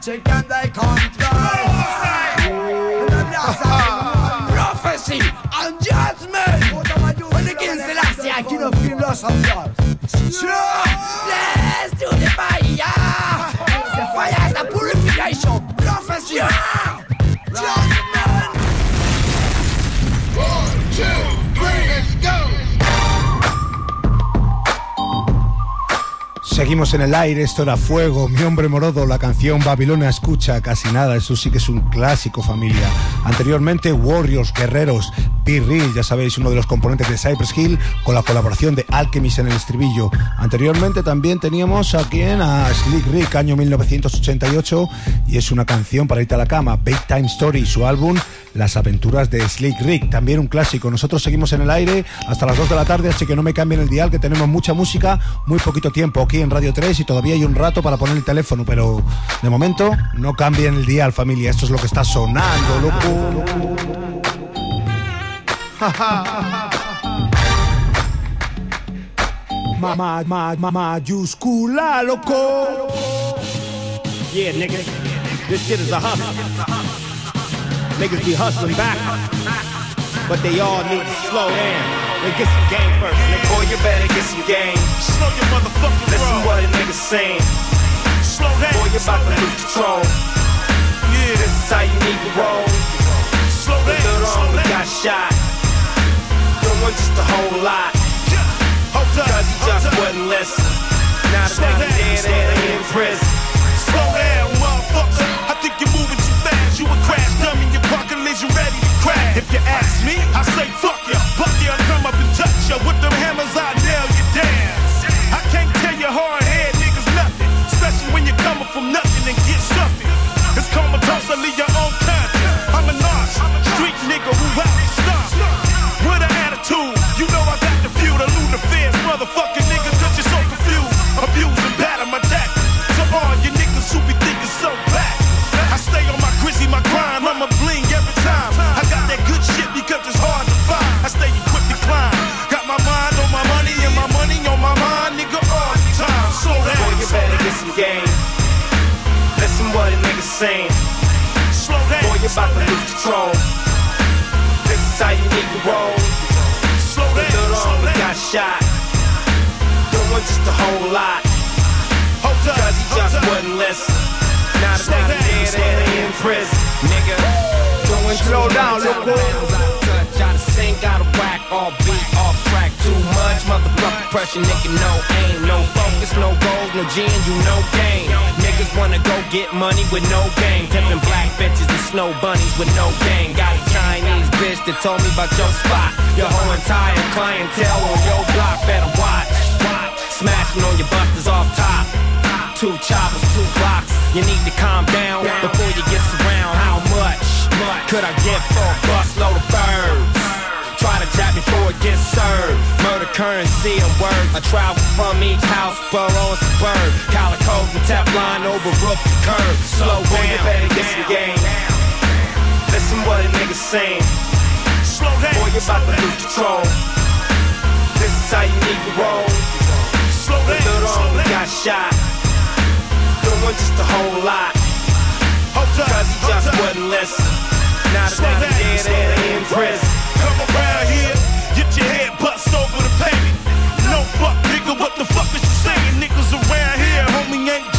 Speaker 44: Chicken they can't. The prophecy and judgment. When the king Selassie, I kill a film lost on God. Sure, bless to the fire. The fire is the purification, prophecy. Judgment. One, two.
Speaker 2: Seguimos en el aire, esto era Fuego, Mi Hombre Morodo, la canción Babilonia Escucha, casi nada, eso sí que es un clásico familia. Anteriormente Warriors, Guerreros, P-Real, ya sabéis, uno de los componentes de Cypress Hill, con la colaboración de Alchemist en el estribillo. Anteriormente también teníamos a quien, a Slick Rick, año 1988, y es una canción para irte a la cama, Big Time Story, su álbum Las aventuras de Slick Rick, también un clásico. Nosotros seguimos en el aire hasta las 2 de la tarde, así que no me cambien el dial, que tenemos mucha música, muy poquito tiempo aquí en Radio 3 y todavía hay un rato para poner el teléfono, pero de momento no cambien el dial, familia. Esto es lo que está sonando, loco. (laughs)
Speaker 45: Mamá, mamá, mamá, mayúscula, loco.
Speaker 46: Yeah, nigga. This shit is a hustle. Niggas be hustling back. But they all need to slow down. They get some game first, nigga.
Speaker 47: Boy, you better get some game.
Speaker 46: Slow your motherfucking
Speaker 47: Listen
Speaker 46: roll.
Speaker 47: what a nigga saying.
Speaker 46: Slow down.
Speaker 47: Boy, you about to lose control.
Speaker 46: Yeah.
Speaker 47: This is how you need to roll.
Speaker 46: Slow
Speaker 47: The
Speaker 46: down.
Speaker 47: little
Speaker 46: Slow
Speaker 47: homie got shot. Don't want just a whole lot.
Speaker 46: Hold up.
Speaker 47: Cause he just
Speaker 46: up.
Speaker 47: wouldn't listen. Now
Speaker 46: Slow down,
Speaker 47: dead and in prison.
Speaker 46: Slow down, motherfucker. I think you're moving too fast. You a crash dummy, your car collision ready to crash. If you ask me, I say fuck ya. Fuck ya, I'll come up and touch ya. With them hammers, I nail you down. I can't tell you hard head niggas nothing. Especially when you're coming from nothing and get something. It's comatose, I leave your own
Speaker 47: what a nigga saying.
Speaker 46: Slow down.
Speaker 47: Boy, you about to lose control. This is how you need to roll.
Speaker 46: Slow
Speaker 47: The
Speaker 46: down.
Speaker 47: little
Speaker 46: Slow
Speaker 47: homie
Speaker 46: down.
Speaker 48: shot. Doing just a whole lot. Cause he just wouldn't listen. Now that I'm dead and in prison, nigga. Doing
Speaker 49: Slow down,
Speaker 48: much out of
Speaker 49: loco.
Speaker 48: bounds, out. Gotta sing, whack, all beat, off track. Too much motherfucking pressure, nigga. No aim, no focus, no goals, no gin, you no game. Niggas wanna go get money with no game. Tipping black bitches and snow bunnies with no game. Got a Chinese bitch that told me about your spot. Your whole entire clientele on your block, better watch. Smashing on your busters off top. Two choppers, two blocks. You need to calm down before you get around. How much could I get for a busload of birds? Try to me before it gets served. Murder currency and words. I travel from each house, borough and suburb. Calicos and Teflon over roof to curb. Slow down, you better get some game. Listen what a nigga saying. Slow down. Boy, you about to lose control. This is how you need to roll. Slow down. Little on, we got shot. Doing just a whole lot. Cause he just wouldn't listen. Now that I'm dead and in prison.
Speaker 46: Come around here, get your head bust over the pavement. No fuck, nigga, what the fuck is you saying? Niggas around here, homie, ain't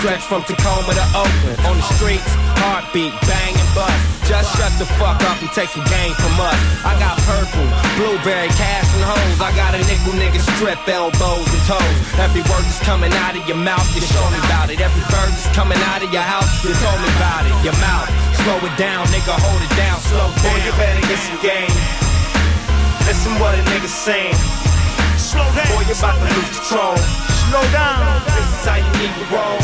Speaker 48: Stretched from Tacoma to Oakland. On the streets, heartbeat, bang and bust. Just shut the fuck up and take some game from us. I got purple, blueberry, cash and hoes. I got a nickel nigga strip elbows and toes. Every word that's coming out of your mouth, you show me about it. Every bird that's coming out of your house, you told me about it. Your mouth, slow it down, nigga, hold it down, slow down. Boy, you better get some game. Listen what a nigga saying.
Speaker 46: Slow down.
Speaker 48: Boy, you about to lose control.
Speaker 49: Slow down.
Speaker 48: This is how you need to roll.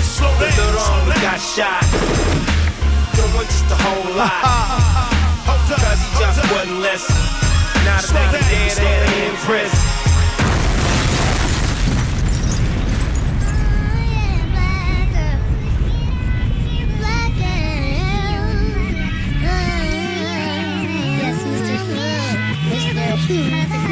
Speaker 46: Slow down.
Speaker 48: Little on, we got shot. Doing just a whole lot. Cause he just wouldn't listen. Now that I'm dead and in prison.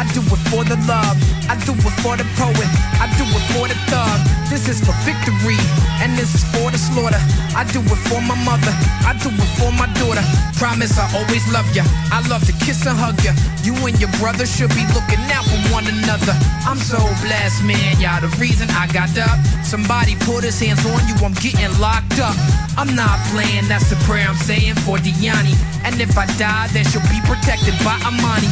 Speaker 50: I
Speaker 42: do it for the love. I do it for the poet. I do it for the thug. This is for victory, and this is for the slaughter. I do it for my mother. I do it for my daughter. Promise I always love ya. I love to kiss and hug ya. You and your brother should be looking out for one another. I'm so blessed, man. Y'all the reason I got up. Somebody put his hands on you. I'm getting locked up. I'm not playing. That's the prayer I'm saying for Diani. And if I die, then she'll be protected by Amani.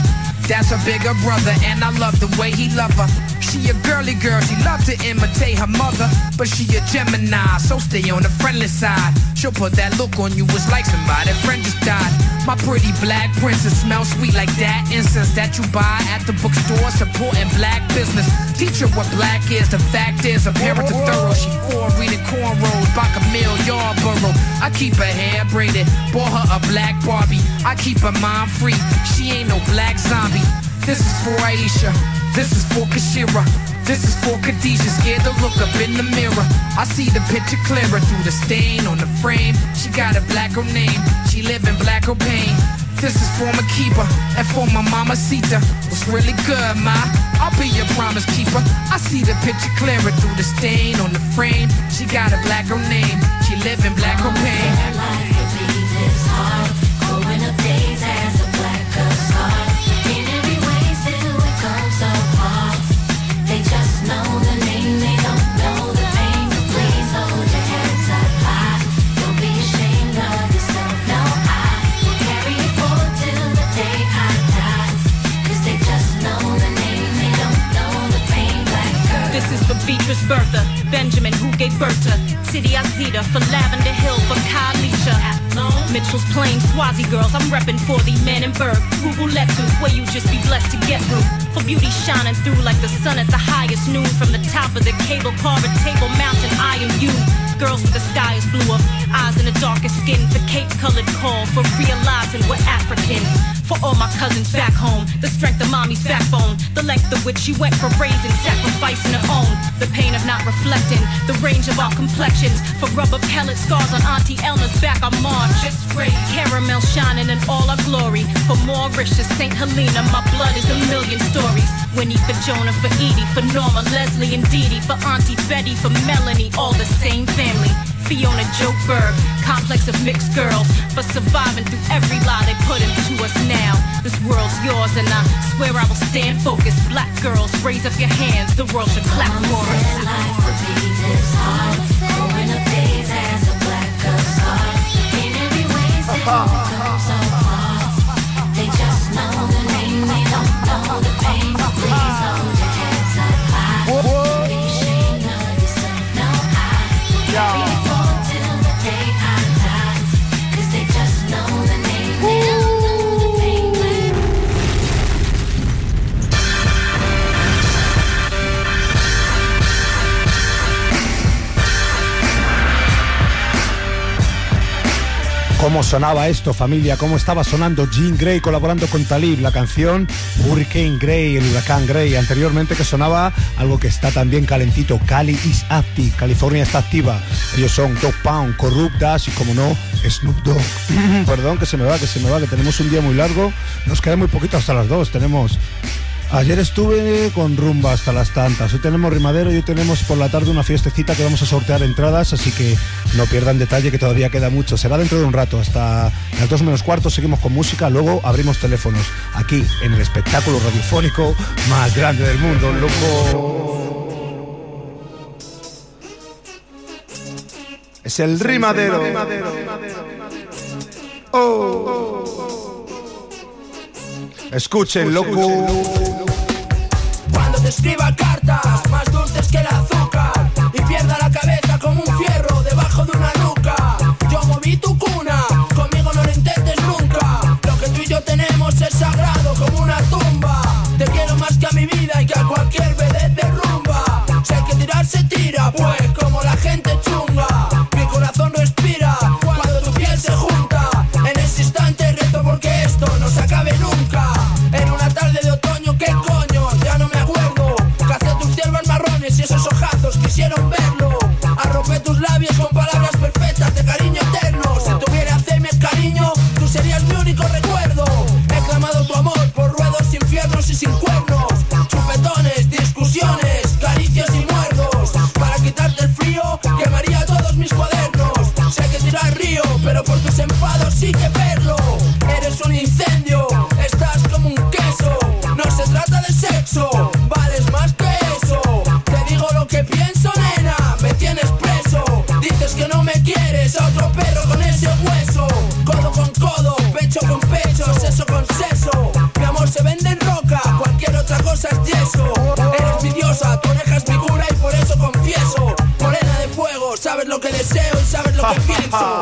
Speaker 42: That's her bigger brother, and I love the way he love her. She a girly girl, she love to imitate her mother, but she a Gemini, so stay on the friendly side. She'll put that look on you, it's like somebody friend just died. My pretty black princess smells sweet like that incense that you buy at the bookstore, supporting black business. Teach her what black is. The fact is, a parent to thorough. She four reading cornrows, by Camille Yarborough. I keep her hair braided, bought her a black Barbie. I keep her mind free. She ain't no black zombie. This is for Aisha. This is for Kashira. This is for Khadijah, scared to look up in the mirror. I see the picture clearer through the stain on the frame. She got a black girl name. She live in black pain. This is for my keeper and for my mama Sita. What's really good, ma? I'll be your promise keeper. I see the picture clearer through the stain on the frame. She got a black girl name. She live in black pain.
Speaker 51: Berta, City Azita for Lavender Hill for Kalisha. Mitchell's Plain, Swazi girls, I'm reppin' for the Manenberg. Guguletu, where you just be blessed to get through. For beauty shining through like the sun at the highest noon. From the top of the cable car at Table Mountain, I am you. Girls with the sky is blue of eyes in the darkest skin. For Cape colored call, for realizing we're African. For all my cousins back home, the strength of mommy's backbone, the length of which she went for raising, sacrificing her own. The pain of not reflecting, the range of our complexions. For rubber pellet scars on Auntie Elna's back, I'm on. Just great. Caramel shining in all our glory. For Mauritius, St. Helena, my blood is a million stories. Winnie for Jonah, for Edie, for Norma, Leslie and Dee Dee, for Auntie Betty, for Melanie, all the same family. Fiona Joe Berg, complex of mixed girls, for surviving through every lie they put into us now. This world's yours, and I swear I will stand focused. Black girls, raise up your hands, the world should clap for us.
Speaker 20: They
Speaker 2: ¿Cómo sonaba esto, familia? ¿Cómo estaba sonando Jean Grey colaborando con Talib? La canción Hurricane Grey, el huracán Grey. Anteriormente que sonaba algo que está también calentito, Cali is active, California está activa. Ellos son Dog Pound, Corrupt Dash y como no, Snoop Dogg. (clears throat) Perdón, que se me va, que se me va, que tenemos un día muy largo. Nos queda muy poquito hasta las dos. Tenemos Ayer estuve con rumba hasta las tantas. Hoy tenemos rimadero y hoy tenemos por la tarde una fiestecita que vamos a sortear entradas, así que no pierdan detalle que todavía queda mucho. Será dentro de un rato, hasta las dos menos cuarto seguimos con música, luego abrimos teléfonos aquí en el espectáculo radiofónico más grande del mundo, loco. Es el rimadero. Oh. Escuchen, loco.
Speaker 33: Cuando te escriba cartas más dulces que el azúcar y pierda la cabeza como un fierro debajo de una nuca. Yo moví tu cuna, conmigo no lo intentes nunca. Lo que tú y yo tenemos es sagrado como una tumba. Te quiero más que a mi vida y que a cualquier vedette de rumba. Si hay que tirar, se tira, pues como la gente chunga. Quisieron verlo. Arropé tus labios con palabras perfectas de cariño eterno. Si tuviera hacerme cariño, tú serías mi único recuerdo. He clamado tu amor por ruedos, infiernos y sin cuernos. Chupetones, discusiones, caricias y muerdos. Para quitarte el frío, quemaría todos mis cuadernos. Sé que tirar río, pero por tus enfados sí que verlo. Eres un incendio, seso con seso. Mi amor se vende en roca, cualquier otra cosa es yeso. Eres mi diosa, tu oreja es mi cura y por eso confieso. Morena de fuego, sabes lo que deseo y sabes lo que (laughs) pienso.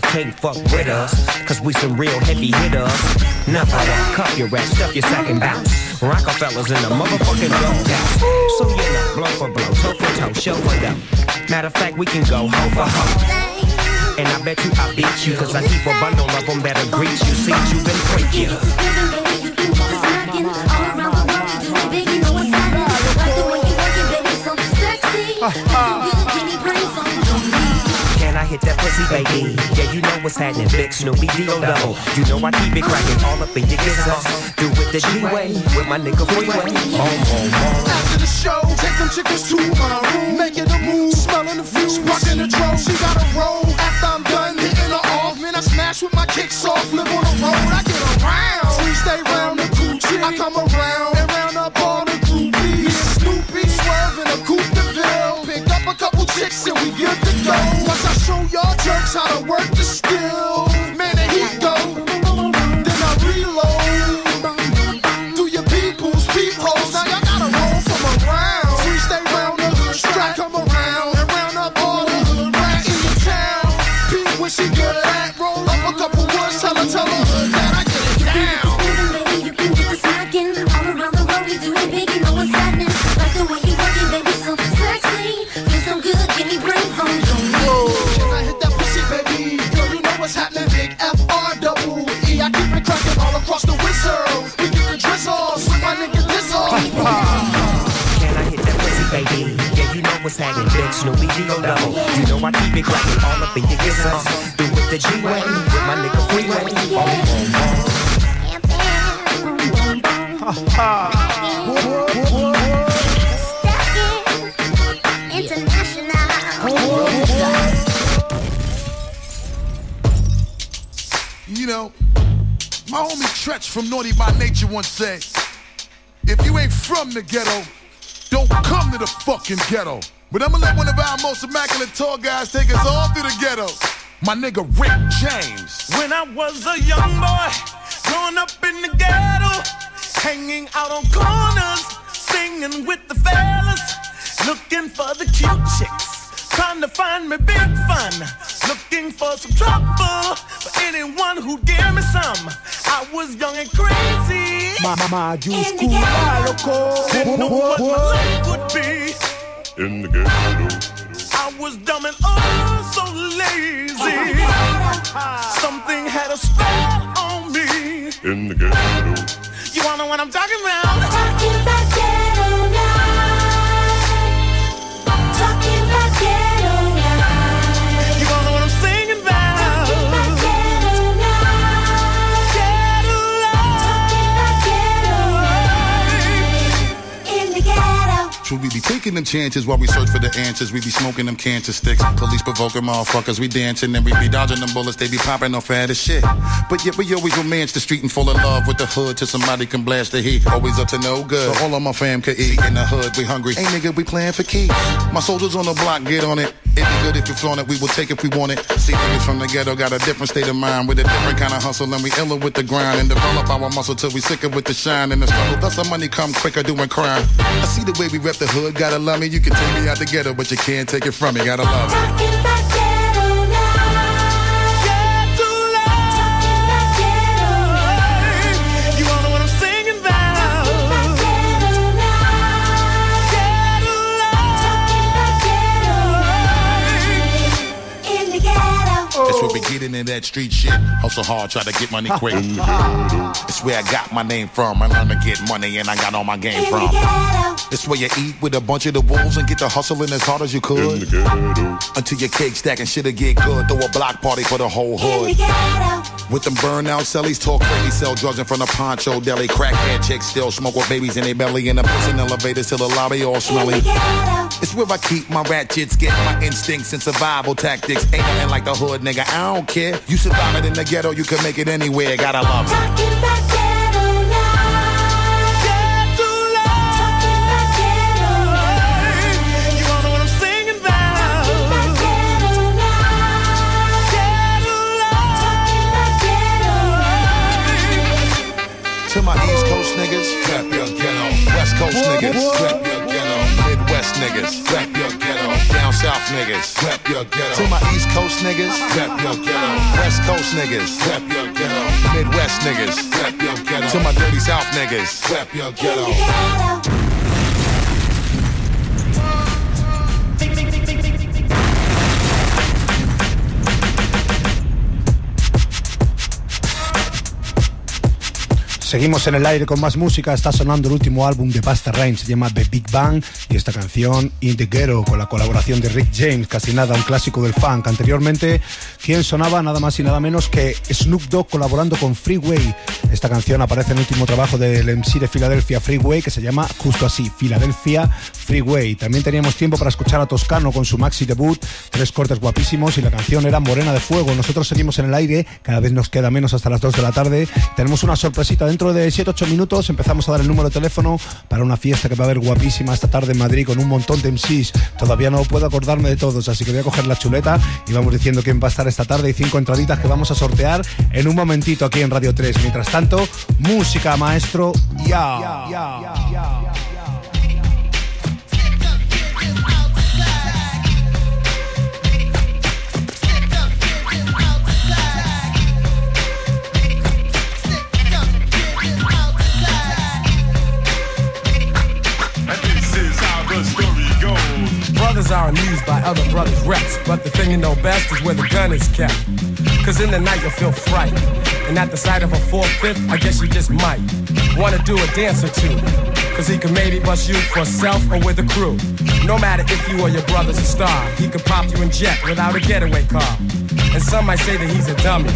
Speaker 52: But can't fuck with us. Cause we some real heavy hitters. Enough of that, cuff your ass, stuff your sack and bounce. Rockefellers in the motherfucking doghouse. So you know, blow for blow, toe for toe, show for dough. Matter of fact, we can go hoe for hoe. And I bet you I beat you, cause I keep a bundle of them that'll greet you. See you and freak you.
Speaker 20: All around uh,
Speaker 52: uh. I hit that pussy, baby? Yeah, you know what's happening, big Snoopy Dio double. You know I keep it cracking all up in your gizzard. Do it the G-way with my nigga Freeway. Boom, boom, boom.
Speaker 39: After the show, take them chickens to my room. Making a move, smelling the fumes, rocking the drone. She got a roll. After I'm done hitting her off, man, I smash with my kicks off. Live on the road, I get around. We stay round the coochie. I come around how to work the skill,
Speaker 20: You know
Speaker 39: I keep it cracking all
Speaker 52: up in your gizzard. Uh, do it the G-way with my nigga Freeway. Boom, boom, boom.
Speaker 3: You know, my homie Tretch from Naughty by Nature once said, if you ain't from the ghetto, don't come to the fucking ghetto. But I'ma let one of our most immaculate tour guys take us all through the ghetto. My nigga Rick James.
Speaker 53: When I was a young boy, growing up in the ghetto, hanging out on corners, singing with the fellas, looking for the cute chicks, trying to find me big fun, looking for some trouble, for anyone who gave me some. I was young and crazy.
Speaker 28: Mayúscula, loco.
Speaker 53: Didn't know what my life would be.
Speaker 34: In the ghetto.
Speaker 53: I was dumb and oh so lazy. Something had a spell on me.
Speaker 34: In the ghetto.
Speaker 53: You wanna know what I'm talking about?
Speaker 20: Talking about
Speaker 3: Be taking them chances while we search for the answers. We be smoking them cancer sticks. Police provoking motherfuckers. We dancing and we be dodging them bullets. They be popping off fat as shit. But yet we always romance the street and fall in love with the hood till somebody can blast the heat. Always up to no good. So all of my fam could eat. In the hood, we hungry. Hey nigga, we playing for keys. My soldiers on the block, get on it. It be good if you flaunt it. We will take if we want it. See niggas from the ghetto got a different state of mind with a different kind of hustle and we iller with the grind and develop our muscle till we sicker with the shine and the struggle. Thus our money come quicker doing crime. I see the way we rep the hood, gotta love me. You can take me out the ghetto, but you can't take it from me. Gotta love me.
Speaker 20: Talking about ghetto. In the ghetto.
Speaker 3: That's what we get in that that street shit. Hustle hard, try to get money quick. (laughs) It's where I got my name from. I learned to get money and I got all my game from. It's where you eat with a bunch of the wolves and get the hustling as hard as you could. Until your cake stack and shit'll get good. Throw a block party for the whole hood. The With them burnout cellies, talk crazy, sell drugs in front of Poncho Deli. Crackhead chicks still smoke with babies in their belly. And the prison elevators till the lobby all smelly. It's where I keep my ratchets, get my instincts and survival tactics. Ain't nothing like the hood, nigga. I don't care. You survive it in the ghetto, you can make it anywhere. Gotta love it.
Speaker 53: You all know what I'm singing about.
Speaker 3: To my East Coast niggas, rap your ghetto. West Coast niggas, rap your ghetto. Midwest niggas, rap your ghetto. Down South niggas, rap your ghetto. To my East Coast niggas, rap your ghetto. West Coast niggas, rap your ghetto. Midwest niggas, rap your ghetto. To my dirty South niggas, rap your ghetto.
Speaker 2: Seguimos en el aire con más música. Está sonando el último álbum de Basta Rhymes, se llama The Big Bang. Y esta canción, In the Ghetto, con la colaboración de Rick James, casi nada, un clásico del funk. Anteriormente, ¿quién sonaba? Nada más y nada menos que Snoop Dogg colaborando con Freeway. Esta canción aparece en el último trabajo del MC de Filadelfia, Freeway, que se llama justo así, Filadelfia Freeway. También teníamos tiempo para escuchar a Toscano con su maxi debut, tres cortes guapísimos y la canción era Morena de Fuego. Nosotros seguimos en el aire, cada vez nos queda menos hasta las 2 de la tarde. Tenemos una sorpresita dentro de 7-8 minutos. Empezamos a dar el número de teléfono para una fiesta que va a haber guapísima esta tarde en Madrid con un montón de MCs. Todavía no puedo acordarme de todos, así que voy a coger la chuleta y vamos diciendo quién va a estar esta tarde y cinco entraditas que vamos a sortear en un momentito aquí en Radio 3. Mientras tanto, música, maestro, ya.
Speaker 31: Brothers are amused by other brothers' reps, but the thing you know best is where the gun is kept. Cause in the night you'll feel fright. And at the sight of a four-fifth, I guess you just might wanna do a dance or two. Cause he can maybe bust you for self or with a crew. No matter if you or your brother's a star, he could pop you in jet without a getaway car. And some might say that he's a dummy,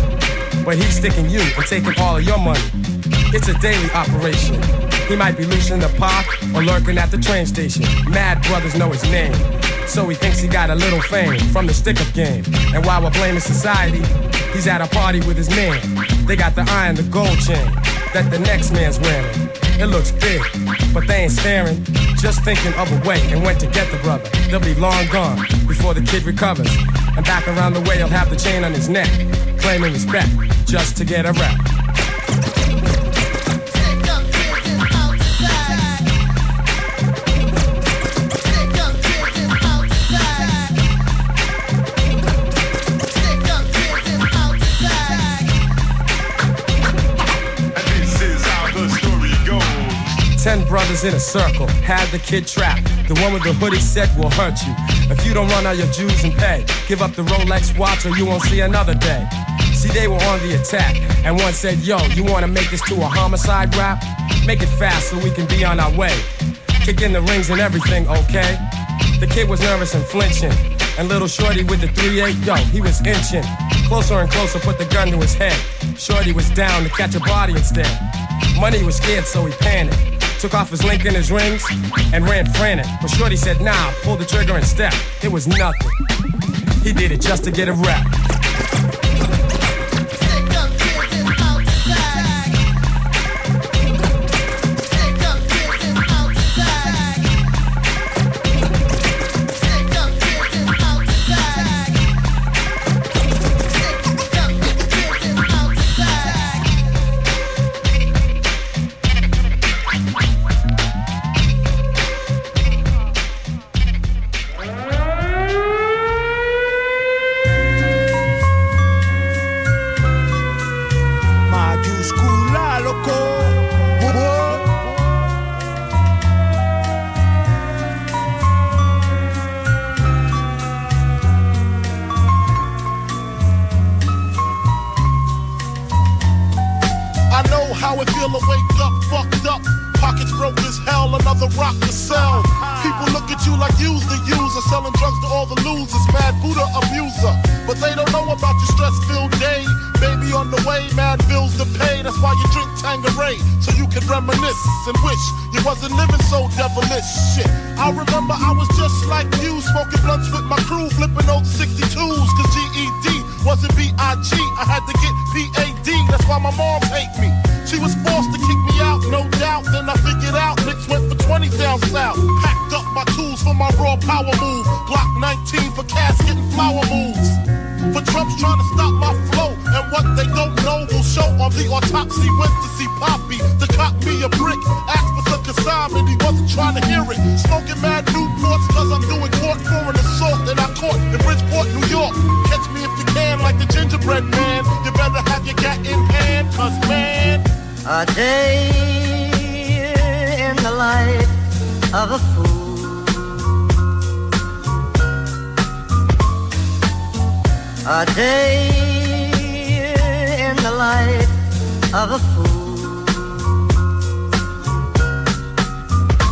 Speaker 31: but he's sticking you and taking all of your money. It's a daily operation. He might be loose in the park or lurking at the train station. Mad brothers know his name. So he thinks he got a little fame from the stick up game. And while we're blaming society, he's at a party with his man. They got the eye and the gold chain that the next man's wearing. It looks big, but they ain't staring. Just thinking of a way and went to get the brother. They'll be long gone before the kid recovers. And back around the way, he'll have the chain on his neck, claiming respect just to get a rep. Ten brothers in a circle had the kid trapped. The one with the hoodie said will hurt you. If you don't run out your dues and pay, give up the Rolex watch or you won't see another day. See, they were on the attack, and one said, Yo, you wanna make this to a homicide rap? Make it fast so we can be on our way. Kick in the rings and everything, okay? The kid was nervous and flinching. And little Shorty with the 3-8, yo, he was inching. Closer and closer, put the gun to his head. Shorty was down to catch a body instead. Money was scared, so he panicked. Took off his link and his rings and ran frantic. But Shorty said, nah, pull the trigger and step. It was nothing. He did it just to get a rap.
Speaker 46: Mad Buddha abuser, but they don't know about your stress-filled day. Baby on the way, mad bills to pay. That's why you drink Tangeray, so you can reminisce and wish you wasn't living so devilish. Shit, I remember I was just like you, smoking blunts with my crew, flipping old 62s, cause GED wasn't B-I-G. I had to get P-A-D, that's why my mom hate me. She was forced to kick me out, no doubt. Then I figured out Nicks went for 20 down south. Packed up my tools for my raw power move. Glock 19 for casket and flower moves. For Trump's trying to stop my flow. And what they don't know will show on the autopsy. Went to see Poppy to cop me a brick. Asked for some consignment, he wasn't trying to hear it. Smoking mad Newports cause I'm doing court for an assault that I caught in Bridgeport, New York. Catch me if you can like the gingerbread man. You better have your gat in hand, cause man.
Speaker 44: A day in the life of a fool. A day in the life of a fool.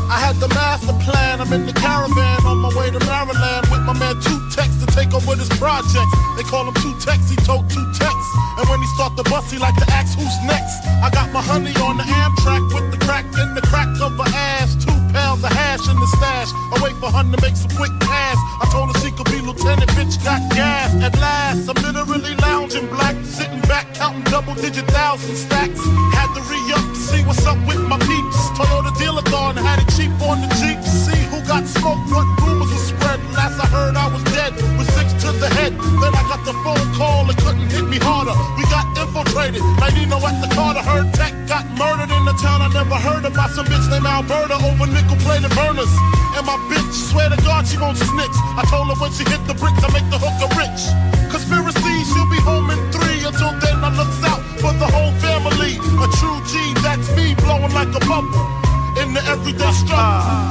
Speaker 46: I had the master plan. I'm in the caravan on my way to Maryland with my man Two To take over this project. They call him Two Tex, he told Two Tex. And when he start the bus, he like to ask who's next. I got my honey on the Amtrak with the crack in the crack of her ass. Two pounds of hash in the stash. I wait for her to make some quick cash. I told her she could be lieutenant, bitch got gas. At last, I'm literally lounging black, sitting back, counting double digit thousand stacks. Had to re up to see what's up with my peeps. Toyota dealer gone, had it cheap on the Jeep. See who got smoked, what. Last I heard, I was dead with six to the head. Then I got the phone call, it couldn't hit me harder. We got infiltrated. Nino at the Carter heard Tech got murdered in the town I never heard about. Some bitch named Alberta over nickel plated burners. And my bitch, swear to God, she won't snitch. I told her when she hit the bricks, I make the hooker rich. Conspiracy, she'll be home in three. Until then, I looks out for the whole family. A true G, that's me, blowing like a bubble in the everyday struggle.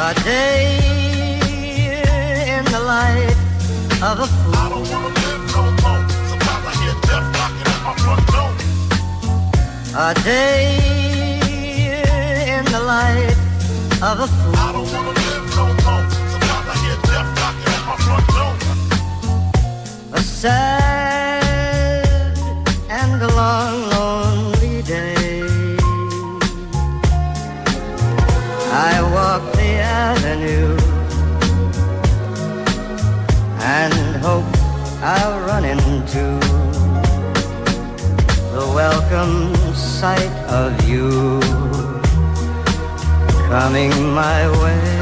Speaker 44: A day in the life of a fool.
Speaker 46: I don't wanna live no more. Sometimes I hear death knocking at my front door.
Speaker 44: A day in the life of a fool.
Speaker 46: I don't wanna live no more. Sometimes I hear death knocking at my front door.
Speaker 44: A sad and a long, I'll run into the welcome sight of you coming my way.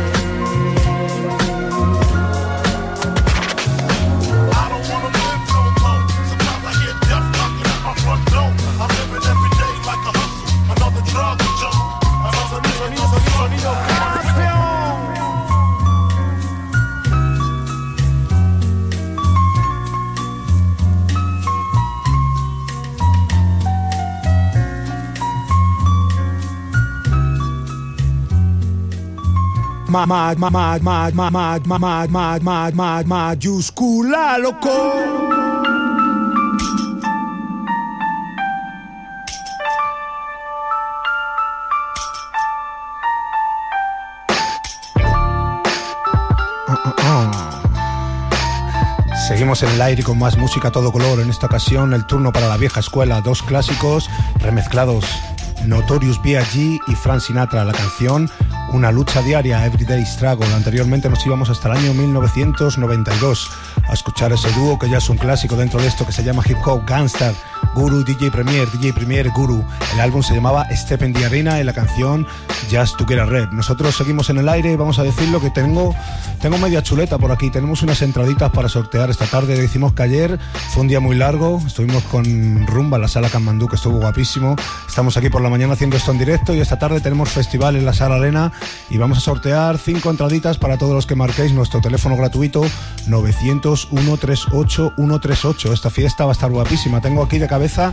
Speaker 2: Mayúscula, loco. Seguimos en el aire con más música a todo color. En esta ocasión, el turno para la vieja escuela. Dos clásicos remezclados: Notorious B.I.G. y Frank Sinatra. La canción Una lucha diaria, Everyday Struggle. Anteriormente nos íbamos hasta el año 1992 a escuchar ese dúo que ya es un clásico dentro de esto que se llama Hip Hop Gangster. Guru, DJ Premier, DJ Premier, Guru. El álbum se llamaba Step in the Arena y la canción Just to Get a Rep. Nosotros seguimos en el aire y vamos a decirlo que tengo, tengo media chuleta por aquí. Tenemos unas entraditas para sortear esta tarde. Decimos que ayer fue un día muy largo. Estuvimos con Rumba en la sala Kanmandú, que estuvo guapísimo. Estamos aquí por la mañana haciendo esto en directo y esta tarde tenemos festival en la sala Arena y vamos a sortear cinco entraditas para todos los que marquéis nuestro teléfono gratuito 900 138 138. Esta fiesta va a estar guapísima. Tengo aquí de cabeza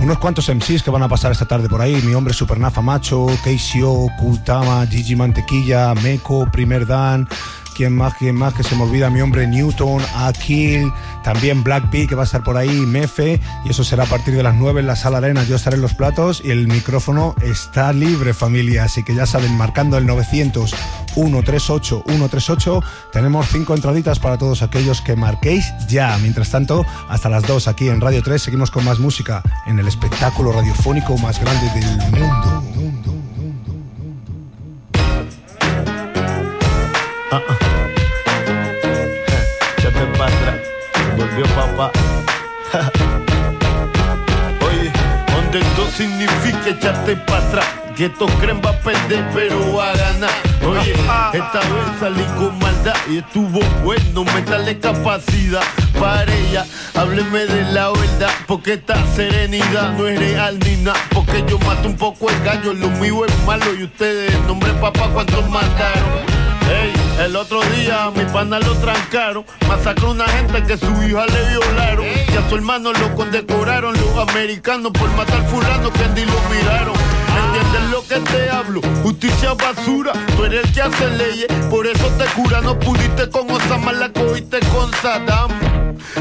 Speaker 2: unos cuantos MCs que van a pasar esta tarde por ahí. Mi hombre Supernafa Macho, Keisio, Kultama, Gigi Mantequilla, Meco, Primer Dan, ¿Quién más? ¿Quién más? Que se me olvida mi hombre Newton, Akil, también Black Bee que va a estar por ahí, Mefe, y eso será a partir de las 9 en la sala arena. Yo estaré en los platos y el micrófono está libre, familia. Así que ya saben, marcando el 900 138 138, tenemos cinco entraditas para todos aquellos que marquéis ya. Mientras tanto, hasta las 2 aquí en Radio 3 seguimos con más música en el espectáculo radiofónico más grande del mundo.
Speaker 1: Échate para atrás, volvió papá. (laughs) Oye, donde esto significa echarte para atrás. Que estos creen va a perder, pero va a ganar. Oye, esta vez salí con maldad y estuvo bueno, meterle capacidad para ella. Hábleme de la verdad, porque esta serenidad no es real ni nada. Porque yo mato un poco el gallo, lo mío es malo y ustedes, nombre papá, ¿cuántos mataron? Ey, el otro día a mi pana lo trancaron, masacró una gente que su hija le violaron y a su hermano lo condecoraron los americanos por matar fulano que ni lo miraron. ¿Entiendes lo que te hablo? Justicia basura, tú eres el que hace leyes, por eso te cura, no pudiste con Osama, la cogiste con Saddam.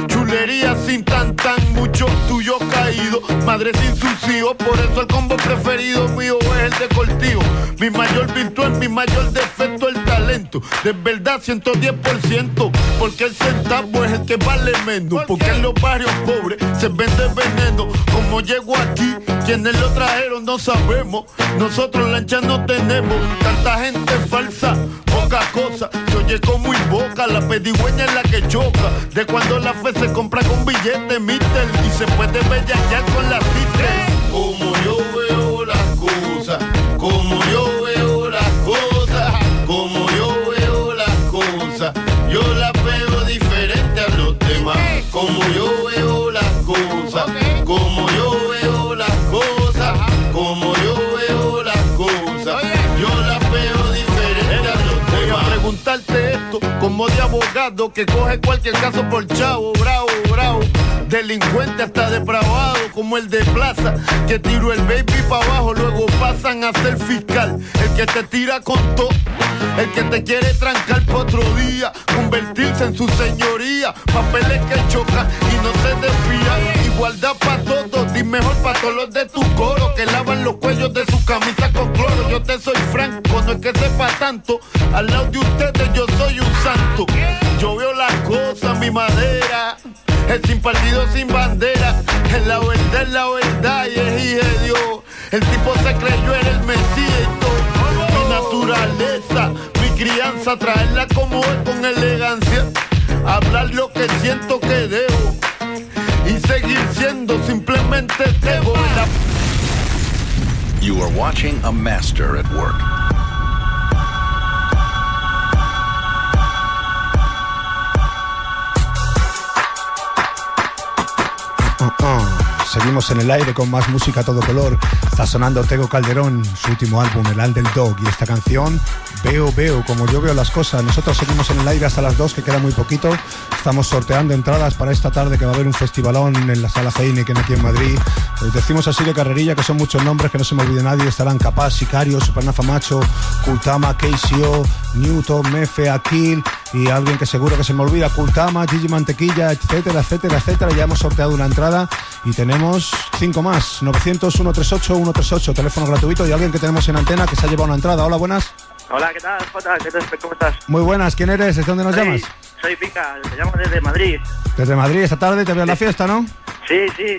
Speaker 1: Chulería sin tan tan, muchos tuyos caídos, madre sin sus hijos, por eso el combo preferido mío es el de Cortijo. Mi mayor virtud, mi mayor defecto, el talento. De verdad, 110%, porque el centavo es el que vale menos. Porque en los barrios pobres se vende veneno. Como llego aquí, quienes lo trajeron no sabemos. Nosotros lancha no tenemos, tanta gente falsa, poca cosa. Se oye como invoca, la pedigüeña es la que choca. De cuando la fe se compra con billete, mister, y se puede bellaquear con las cifras. Como yo veo las cosas, como yo veo las cosas, como yo veo las cosas, yo las veo diferente a los demás. Como yo como de abogado que coge cualquier caso por chavo, bravo, bravo. Delincuente hasta depravado como el de plaza que tiró el baby para abajo, luego pasan a ser fiscal. El que te tira con todo, el que te quiere trancar por otro día, convertirse en su señoría, papeles que chocan y no se desvían. Igualdad para todos, di mejor para todos los de tu coro que lavan los cuellos de su camisa con cloro. Yo te soy franco, no es que sepa tanto, al lado de ustedes yo soy un santo. Yo veo las cosas, mi madera. Es sin partido, sin bandera. Es la verdad, es la verdad y es hija de Dios. El tipo se creyó era el Mesías. Mi naturaleza, mi crianza, traerla como es con elegancia. Hablar lo que siento seguir siendo simplemente debo. La
Speaker 54: You are watching a master at work.
Speaker 2: Seguimos en el aire con más música a todo color. Está sonando Tego Calderón, su último álbum, El Al del Dog, y esta canción, Veo, Veo, como yo veo las cosas. Nosotros seguimos en el aire hasta las 2, que queda muy poquito. Estamos sorteando entradas para esta tarde, que va a haber un festivalón en la sala Heineken aquí en Madrid. Pues decimos así de carrerilla, que son muchos nombres, que no se me olvide nadie. Estarán Capaz, Sicario, Supernafa Macho, Kultama, KCO, Newton, Mefe, Akil y alguien que seguro que se me olvida, Kultama, Gigi Mantequilla, etcétera, etcétera, etcétera. Ya hemos sorteado una entrada y tenemos cinco más. 900 138 138, teléfono gratuito y alguien que tenemos en antena que se ha llevado una entrada. Hola, buenas.
Speaker 55: Hola, ¿qué tal, Jota? ¿Qué tal? ¿Cómo estás?
Speaker 2: Muy buenas, ¿quién eres? ¿De dónde nos
Speaker 55: Soy-
Speaker 2: llamas?
Speaker 55: Soy Pica, te llamo desde Madrid.
Speaker 2: Desde Madrid, esta tarde te veo en la fiesta, ¿no?
Speaker 55: Sí, sí.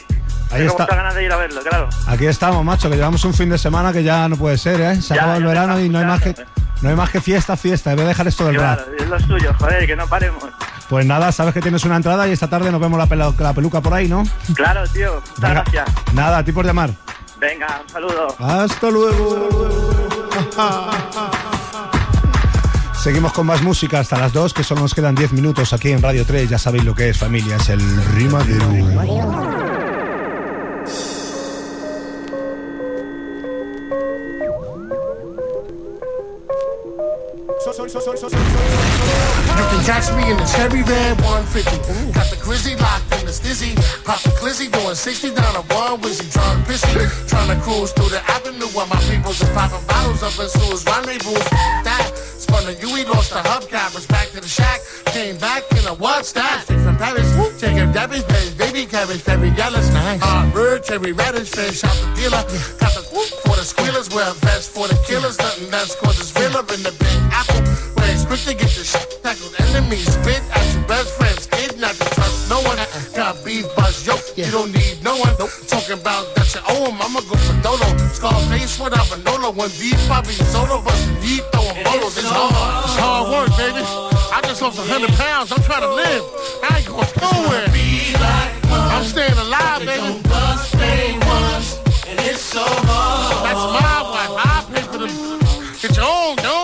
Speaker 2: Ahí
Speaker 55: Tengo
Speaker 2: está.
Speaker 55: muchas ganas de ir a verlo, claro.
Speaker 2: Aquí estamos, macho, que llevamos un fin de semana que ya no puede ser, ¿eh? Se
Speaker 55: Ya,
Speaker 2: acaba el verano y no hay más que no hay más que fiesta, fiesta. Voy a dejar esto del.
Speaker 55: Claro, es lo suyo, joder, que no paremos.
Speaker 2: Pues nada, sabes que tienes una entrada y esta tarde nos vemos la, la peluca por ahí, ¿no?
Speaker 55: Claro, tío, muchas
Speaker 2: Venga.
Speaker 55: gracias.
Speaker 2: Nada, a ti por llamar.
Speaker 55: Venga, un saludo.
Speaker 2: Hasta luego. (laughs) Seguimos con más música hasta las 2, que solo nos quedan 10 minutos aquí en Radio 3. Ya sabéis lo que es, familia, es el rimadero.
Speaker 56: You can catch me in the cherry red 150. Got the grizzly locked in the stizzy. Pop the glizzy doing 60 down a one wizzy. To pissy. Trying to cruise through the avenue while my peoples are popping bottles up in Sue's rendezvous. That spun
Speaker 46: the U, we lost the hubcap. Was back to the shack, came back in a what's that? Straight from Paris, taking Debbie's baby, baby cabbage, very yellow, nice. Uh, bird, cherry radish, fish out the dealer. Got the whoop for the squealers, wear a vest for the killers. Nothing less causes realer in the big apple. To get the shit tackled. Enemies spit at your best friends, kid, not to trust no one. Got beef buzz, yo, you don't need no one. Talking about that you owe him, I'ma go for Dolo. Scarface without Manolo, one deep, Bobby Solo, but he throwing bolos. It's hard, it's hard work, baby. I just lost a hundred pounds, I'm trying to live. I ain't going nowhere. I'm staying alive, baby.
Speaker 57: And it's so hard.
Speaker 46: That's my wife. I pay for them. Get your own, your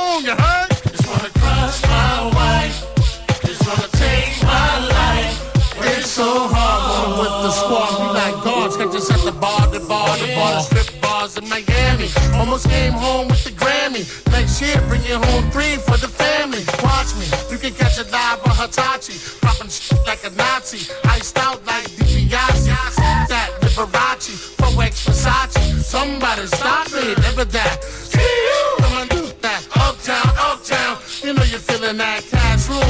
Speaker 46: Almost came home with the Grammy. Next year, bring you home three for the family. Watch me, you can catch it live on Hitachi. Dropping shit like a Nazi. Iced out like DiBiase. That Liberace, 4X Versace. Somebody stop me, never that. See that. Uptown, uptown. You know you're feeling that cash rule.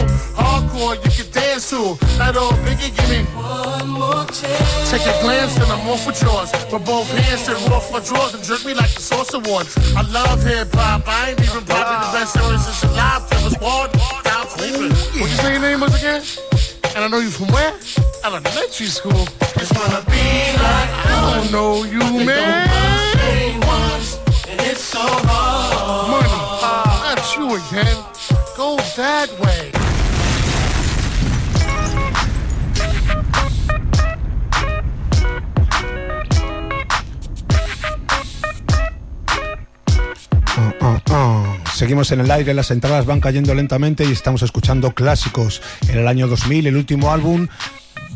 Speaker 46: Hardcore, you can dance to. That old biggie, give me one more chance. Take a glance and I'm off with yours. With both hands and off my drawers and jerk me like the Source Awards. I love hip hop. I ain't even probably the best series since alive. Travis Ward, down sleeping. What you say your name was again? And I know you from where? Elementary school.
Speaker 57: Just wanna be like
Speaker 46: I don't know you, man.
Speaker 57: Stay once. And it's so hard.
Speaker 46: Money. Uh, not you again. Go that way.
Speaker 2: Seguimos en el aire, las entradas van cayendo lentamente y estamos escuchando clásicos. En el año 2000, el último álbum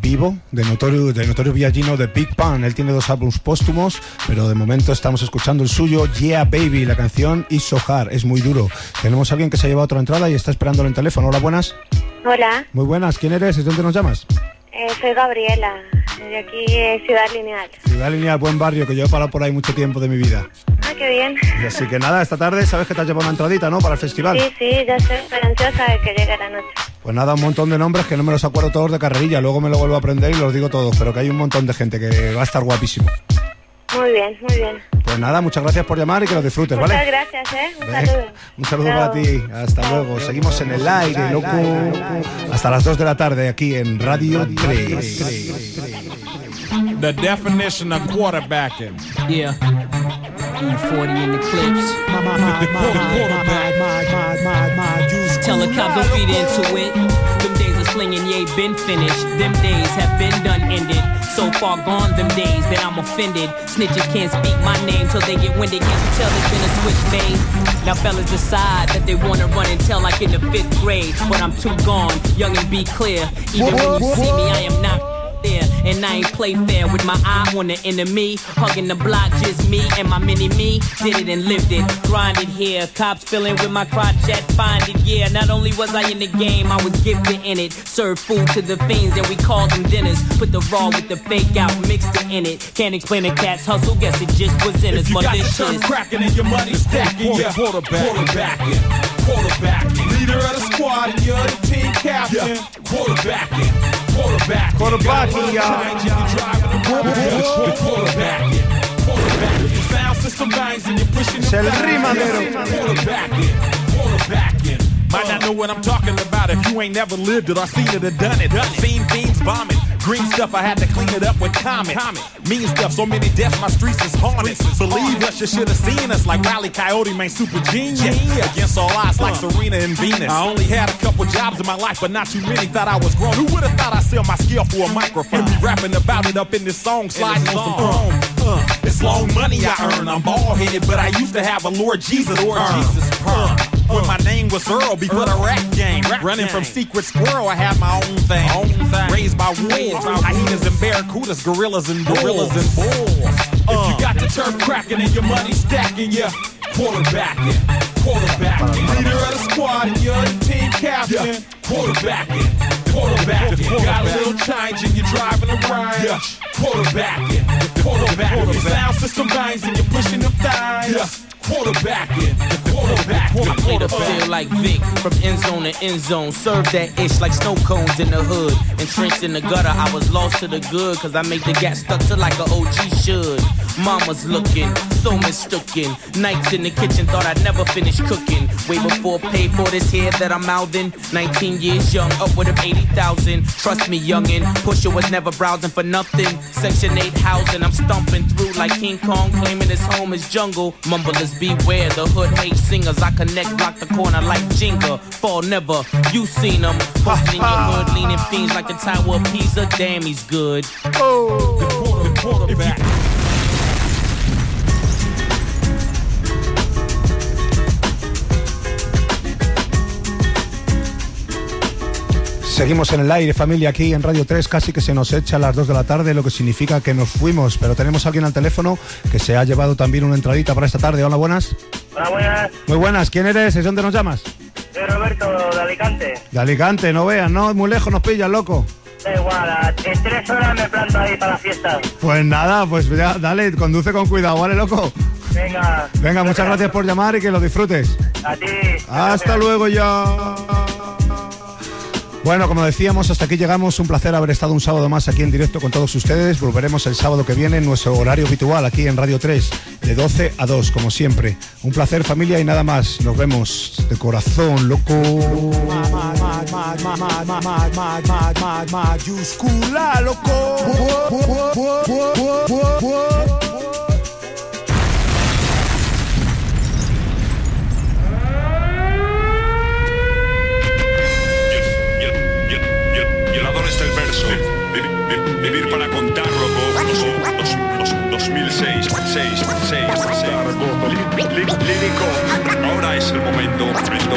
Speaker 2: vivo de Notorio, de Notorio Villagino de Big Pan. Él tiene dos álbumes póstumos, pero de momento estamos escuchando el suyo, Yeah Baby, la canción Is So Hard, es muy duro. Tenemos a alguien que se ha llevado otra entrada y está esperándolo en teléfono. Hola, buenas.
Speaker 58: Hola,
Speaker 2: Muy buenas, ¿quién eres? ¿De dónde nos llamas?
Speaker 58: eh, soy Gabriela, de aquí eh, Ciudad Lineal.
Speaker 2: Ciudad Lineal, buen barrio, que yo he parado por ahí mucho tiempo de mi vida.
Speaker 58: Ah, qué bien.
Speaker 2: Y así que nada, esta tarde sabes que te has llevado una entradita, ¿no? Para el festival.
Speaker 58: Sí, sí, ya estoy esperanziosa de que llegue la noche.
Speaker 2: Pues nada, un montón de nombres que no me los acuerdo todos de carrerilla, luego me lo vuelvo a aprender y los digo todos, pero que hay un montón de gente que va a estar guapísimo.
Speaker 58: Muy bien, muy bien.
Speaker 2: Pues nada, muchas gracias por llamar y que lo disfrutes,
Speaker 58: Muchas
Speaker 2: ¿vale?
Speaker 58: gracias, ¿eh? Un
Speaker 2: Ve,
Speaker 58: saludo.
Speaker 2: Un saludo
Speaker 58: Chao.
Speaker 2: para ti, hasta luego. Seguimos en el aire, loco. Hasta las 2 de la tarde aquí en Radio 3.
Speaker 59: The definition of quarterbacking.
Speaker 48: Yeah. E40 in the clips. Tell don't feed into it. Them days of slinging, yay, been finished. Them days have been done, ended. So far gone, them days that I'm offended. Snitches can't speak my name till they get winded. Can't you tell there's been a switch made? Now fellas decide that they wanna run and tell like in the fifth grade. But I'm too gone, young and be clear. Even when you see me, I am not there. And I ain't play fair with my eye on the enemy. Hugging the block, just me and my mini me. Did it and lived it. Grinded here. Cops filling with my crotchet. Find it, yeah. Not only was I in the game, I was gifted in it. Served food to the fiends and we called them dinners. Put the raw with the fake out, mixed it in it. Can't explain a cat's hustle, guess it just was in us.
Speaker 59: If you got the
Speaker 48: Malicious.
Speaker 59: turf cracking and your money stacking, yeah. Quarterback, quarterbacking, quarterbacking. Leader of the squad and you're the team captain. Quarterbacking, quarterbacking.
Speaker 2: Quarterbacking, y'all.
Speaker 59: Quarterbacking, quarterbacking. Your sound system bangs and you're pushing
Speaker 2: el
Speaker 59: the
Speaker 2: rimadero.
Speaker 59: Quarterbacking, quarterbacking. Might not know what I'm talking about if you ain't never lived it or seen it or done it. Seen fiends vomit. Green stuff, I had to clean it up with comment. Mean stuff, so many deaths, my streets is haunted. Believe us, you should have seen us like Rally Coyote, man, super genius. Against all odds, like Serena and Venus. I only had a couple jobs in my life, but not too many thought I was grown. Who would have thought I'd sell my skill for a microphone? And be rapping about it up in this song, sliding on some chrome. Uh, it's long money I earn. I'm bald headed, but I used to have a Lord Jesus Lord Jesus perm. When my name was Earl before the rap game. Running from Secret Squirrel, I had my own thing. Raised by wolves, hyenas and barracudas, gorillas and gorillas and bulls. If you uh. got the turf cracking and your money stacking, yeah, quarterbacking, quarterbacking. Leader of the squad and you're the team captain. quarterbacking, quarterbacking. Got a little change and you're driving around. Yeah, quarterbacking, quarterbacking. Your sound system bangs and you're pushing them thighs. Yeah, quarterbacking, quarterbacking.
Speaker 48: I made her feel like Vic from end zone to end zone. Served that ish like snow cones in the hood. Entrenched in the gutter, I was lost to the good. Cause I make the gat stuck to like a OG should. Mama's looking, so mistaken. Nights in the kitchen, thought I'd never finish cooking. Way before pay for this here that I'm mouthing. 19 years young, upward of 80,000. Trust me, youngin'. Pusher was never browsing for nothing. Section 8 housing, I'm stumping through like King Kong, claiming his home is jungle. Mumblers beware, the hood hate singers. I connect, block the corner like Jenga. Fall never, you seen them. Posted in your hood, leaning fiends like the Tower of Pisa. Damn, he's good.
Speaker 59: Oh, the quarter, the quarterback.
Speaker 2: Seguimos en el aire, familia, aquí en Radio 3, casi que se nos echa a las 2 de la tarde, lo que significa que nos fuimos, pero tenemos a alguien al teléfono que se ha llevado también una entradita para esta tarde. Hola, buenas.
Speaker 55: Hola, buenas.
Speaker 2: Muy buenas, ¿quién eres? ¿De dónde nos llamas?
Speaker 55: Soy Roberto de Alicante.
Speaker 2: De Alicante, no veas, no, muy lejos nos pillas, loco.
Speaker 55: Da igual, en tres horas me planto ahí para la fiesta.
Speaker 2: Pues nada, pues ya, dale, conduce con cuidado, ¿vale, loco?
Speaker 55: Venga.
Speaker 2: Venga, muchas gracias por llamar y que lo disfrutes.
Speaker 55: A ti.
Speaker 2: Hasta luego ya. Bueno, como decíamos, hasta aquí llegamos. Un placer haber estado un sábado más aquí en directo con todos ustedes. Volveremos el sábado que viene en nuestro horario habitual aquí en Radio 3, de 12 a 2, como siempre. Un placer, familia, y nada más. Nos vemos de corazón, loco.
Speaker 60: Mayúscula, loco.
Speaker 61: seis, seis, seis, seis. 6, 6. Lírico. Ahora es el momento. momento.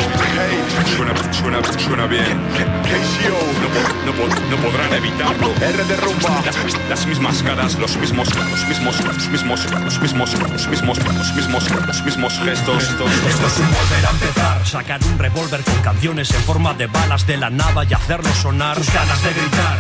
Speaker 61: Suena, suena, suena bien. No, po- no po- no podrán evitarlo. R de rumba. Las mismas caras, los mismos, los mismos, los mismos, los mismos, los mismos, los mismos, los mismos gestos.
Speaker 38: Esto es un volver a empezar, sacar un revólver con canciones en forma de balas de la nada y hacerlo sonar. Tus ganas de gritar,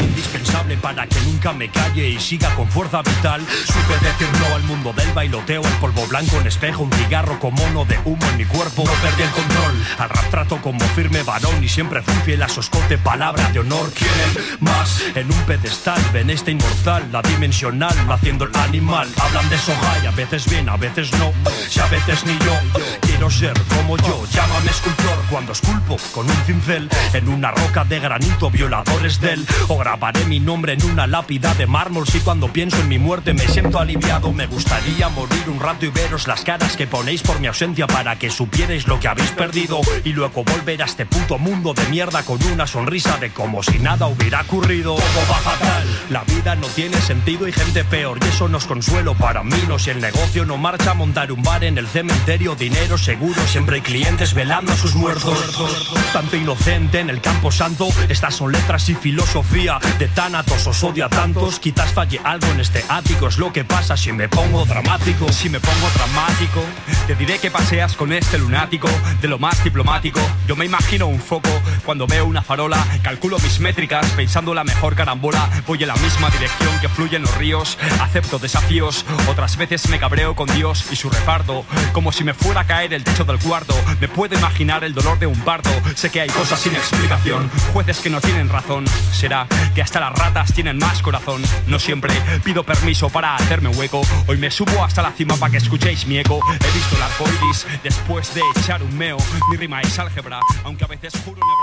Speaker 38: indispensable para que nunca me calle y siga con fuerza vital. Supe decir no al mundo del bailoteo, el polvo espejo, un cigarro con mono de humo en mi cuerpo. No perdí el control, al rap como firme varón y siempre fui fiel a su escote, palabra de honor. Quieren más en un pedestal, ven este inmortal, la dimensional, haciendo el animal. Hablan de soja y a veces bien, a veces no, si a veces ni yo. Quiero ser como yo, llámame escultor cuando esculpo con un cincel en una roca de granito, violadores del. O grabaré mi nombre en una lápida de mármol. Si cuando pienso en mi muerte me siento aliviado, me gustaría morir un rato y veros las caras que ponéis por mi ausencia para que supierais lo que habéis perdido. Y luego volver a este puto mundo de mierda con una sonrisa de como si nada hubiera ocurrido. La vida no tiene sentido y gente peor. Y eso no es consuelo para mí, no si el negocio no marcha, montar un bar en el cementerio, dinero seguro, siempre hay clientes velando a sus muertos. Tanto inocente en el campo santo, estas son letras y filosofía de Thanatos, os odio a tantos. Quizás falle algo en este ático, es lo que pasa si me pongo dramático.
Speaker 62: Si me dramático, te diré que paseas con este lunático de lo más diplomático. Yo me imagino un foco cuando veo una farola, calculo mis métricas pensando la mejor carambola. Voy en la misma dirección que fluyen los ríos, acepto desafíos. Otras veces me cabreo con Dios y su reparto, como si me fuera a caer el techo del cuarto. Me puedo imaginar el dolor de un parto. Sé que hay cosas sin explicación, jueces que no tienen razón. Será que hasta las ratas tienen más corazón. No siempre pido permiso para hacerme hueco. Hoy me subo hasta la cima para que escuchéis mi eco. He visto el arco iris después de echar un meo. Mi rima es álgebra, aunque a veces juro en hebreo.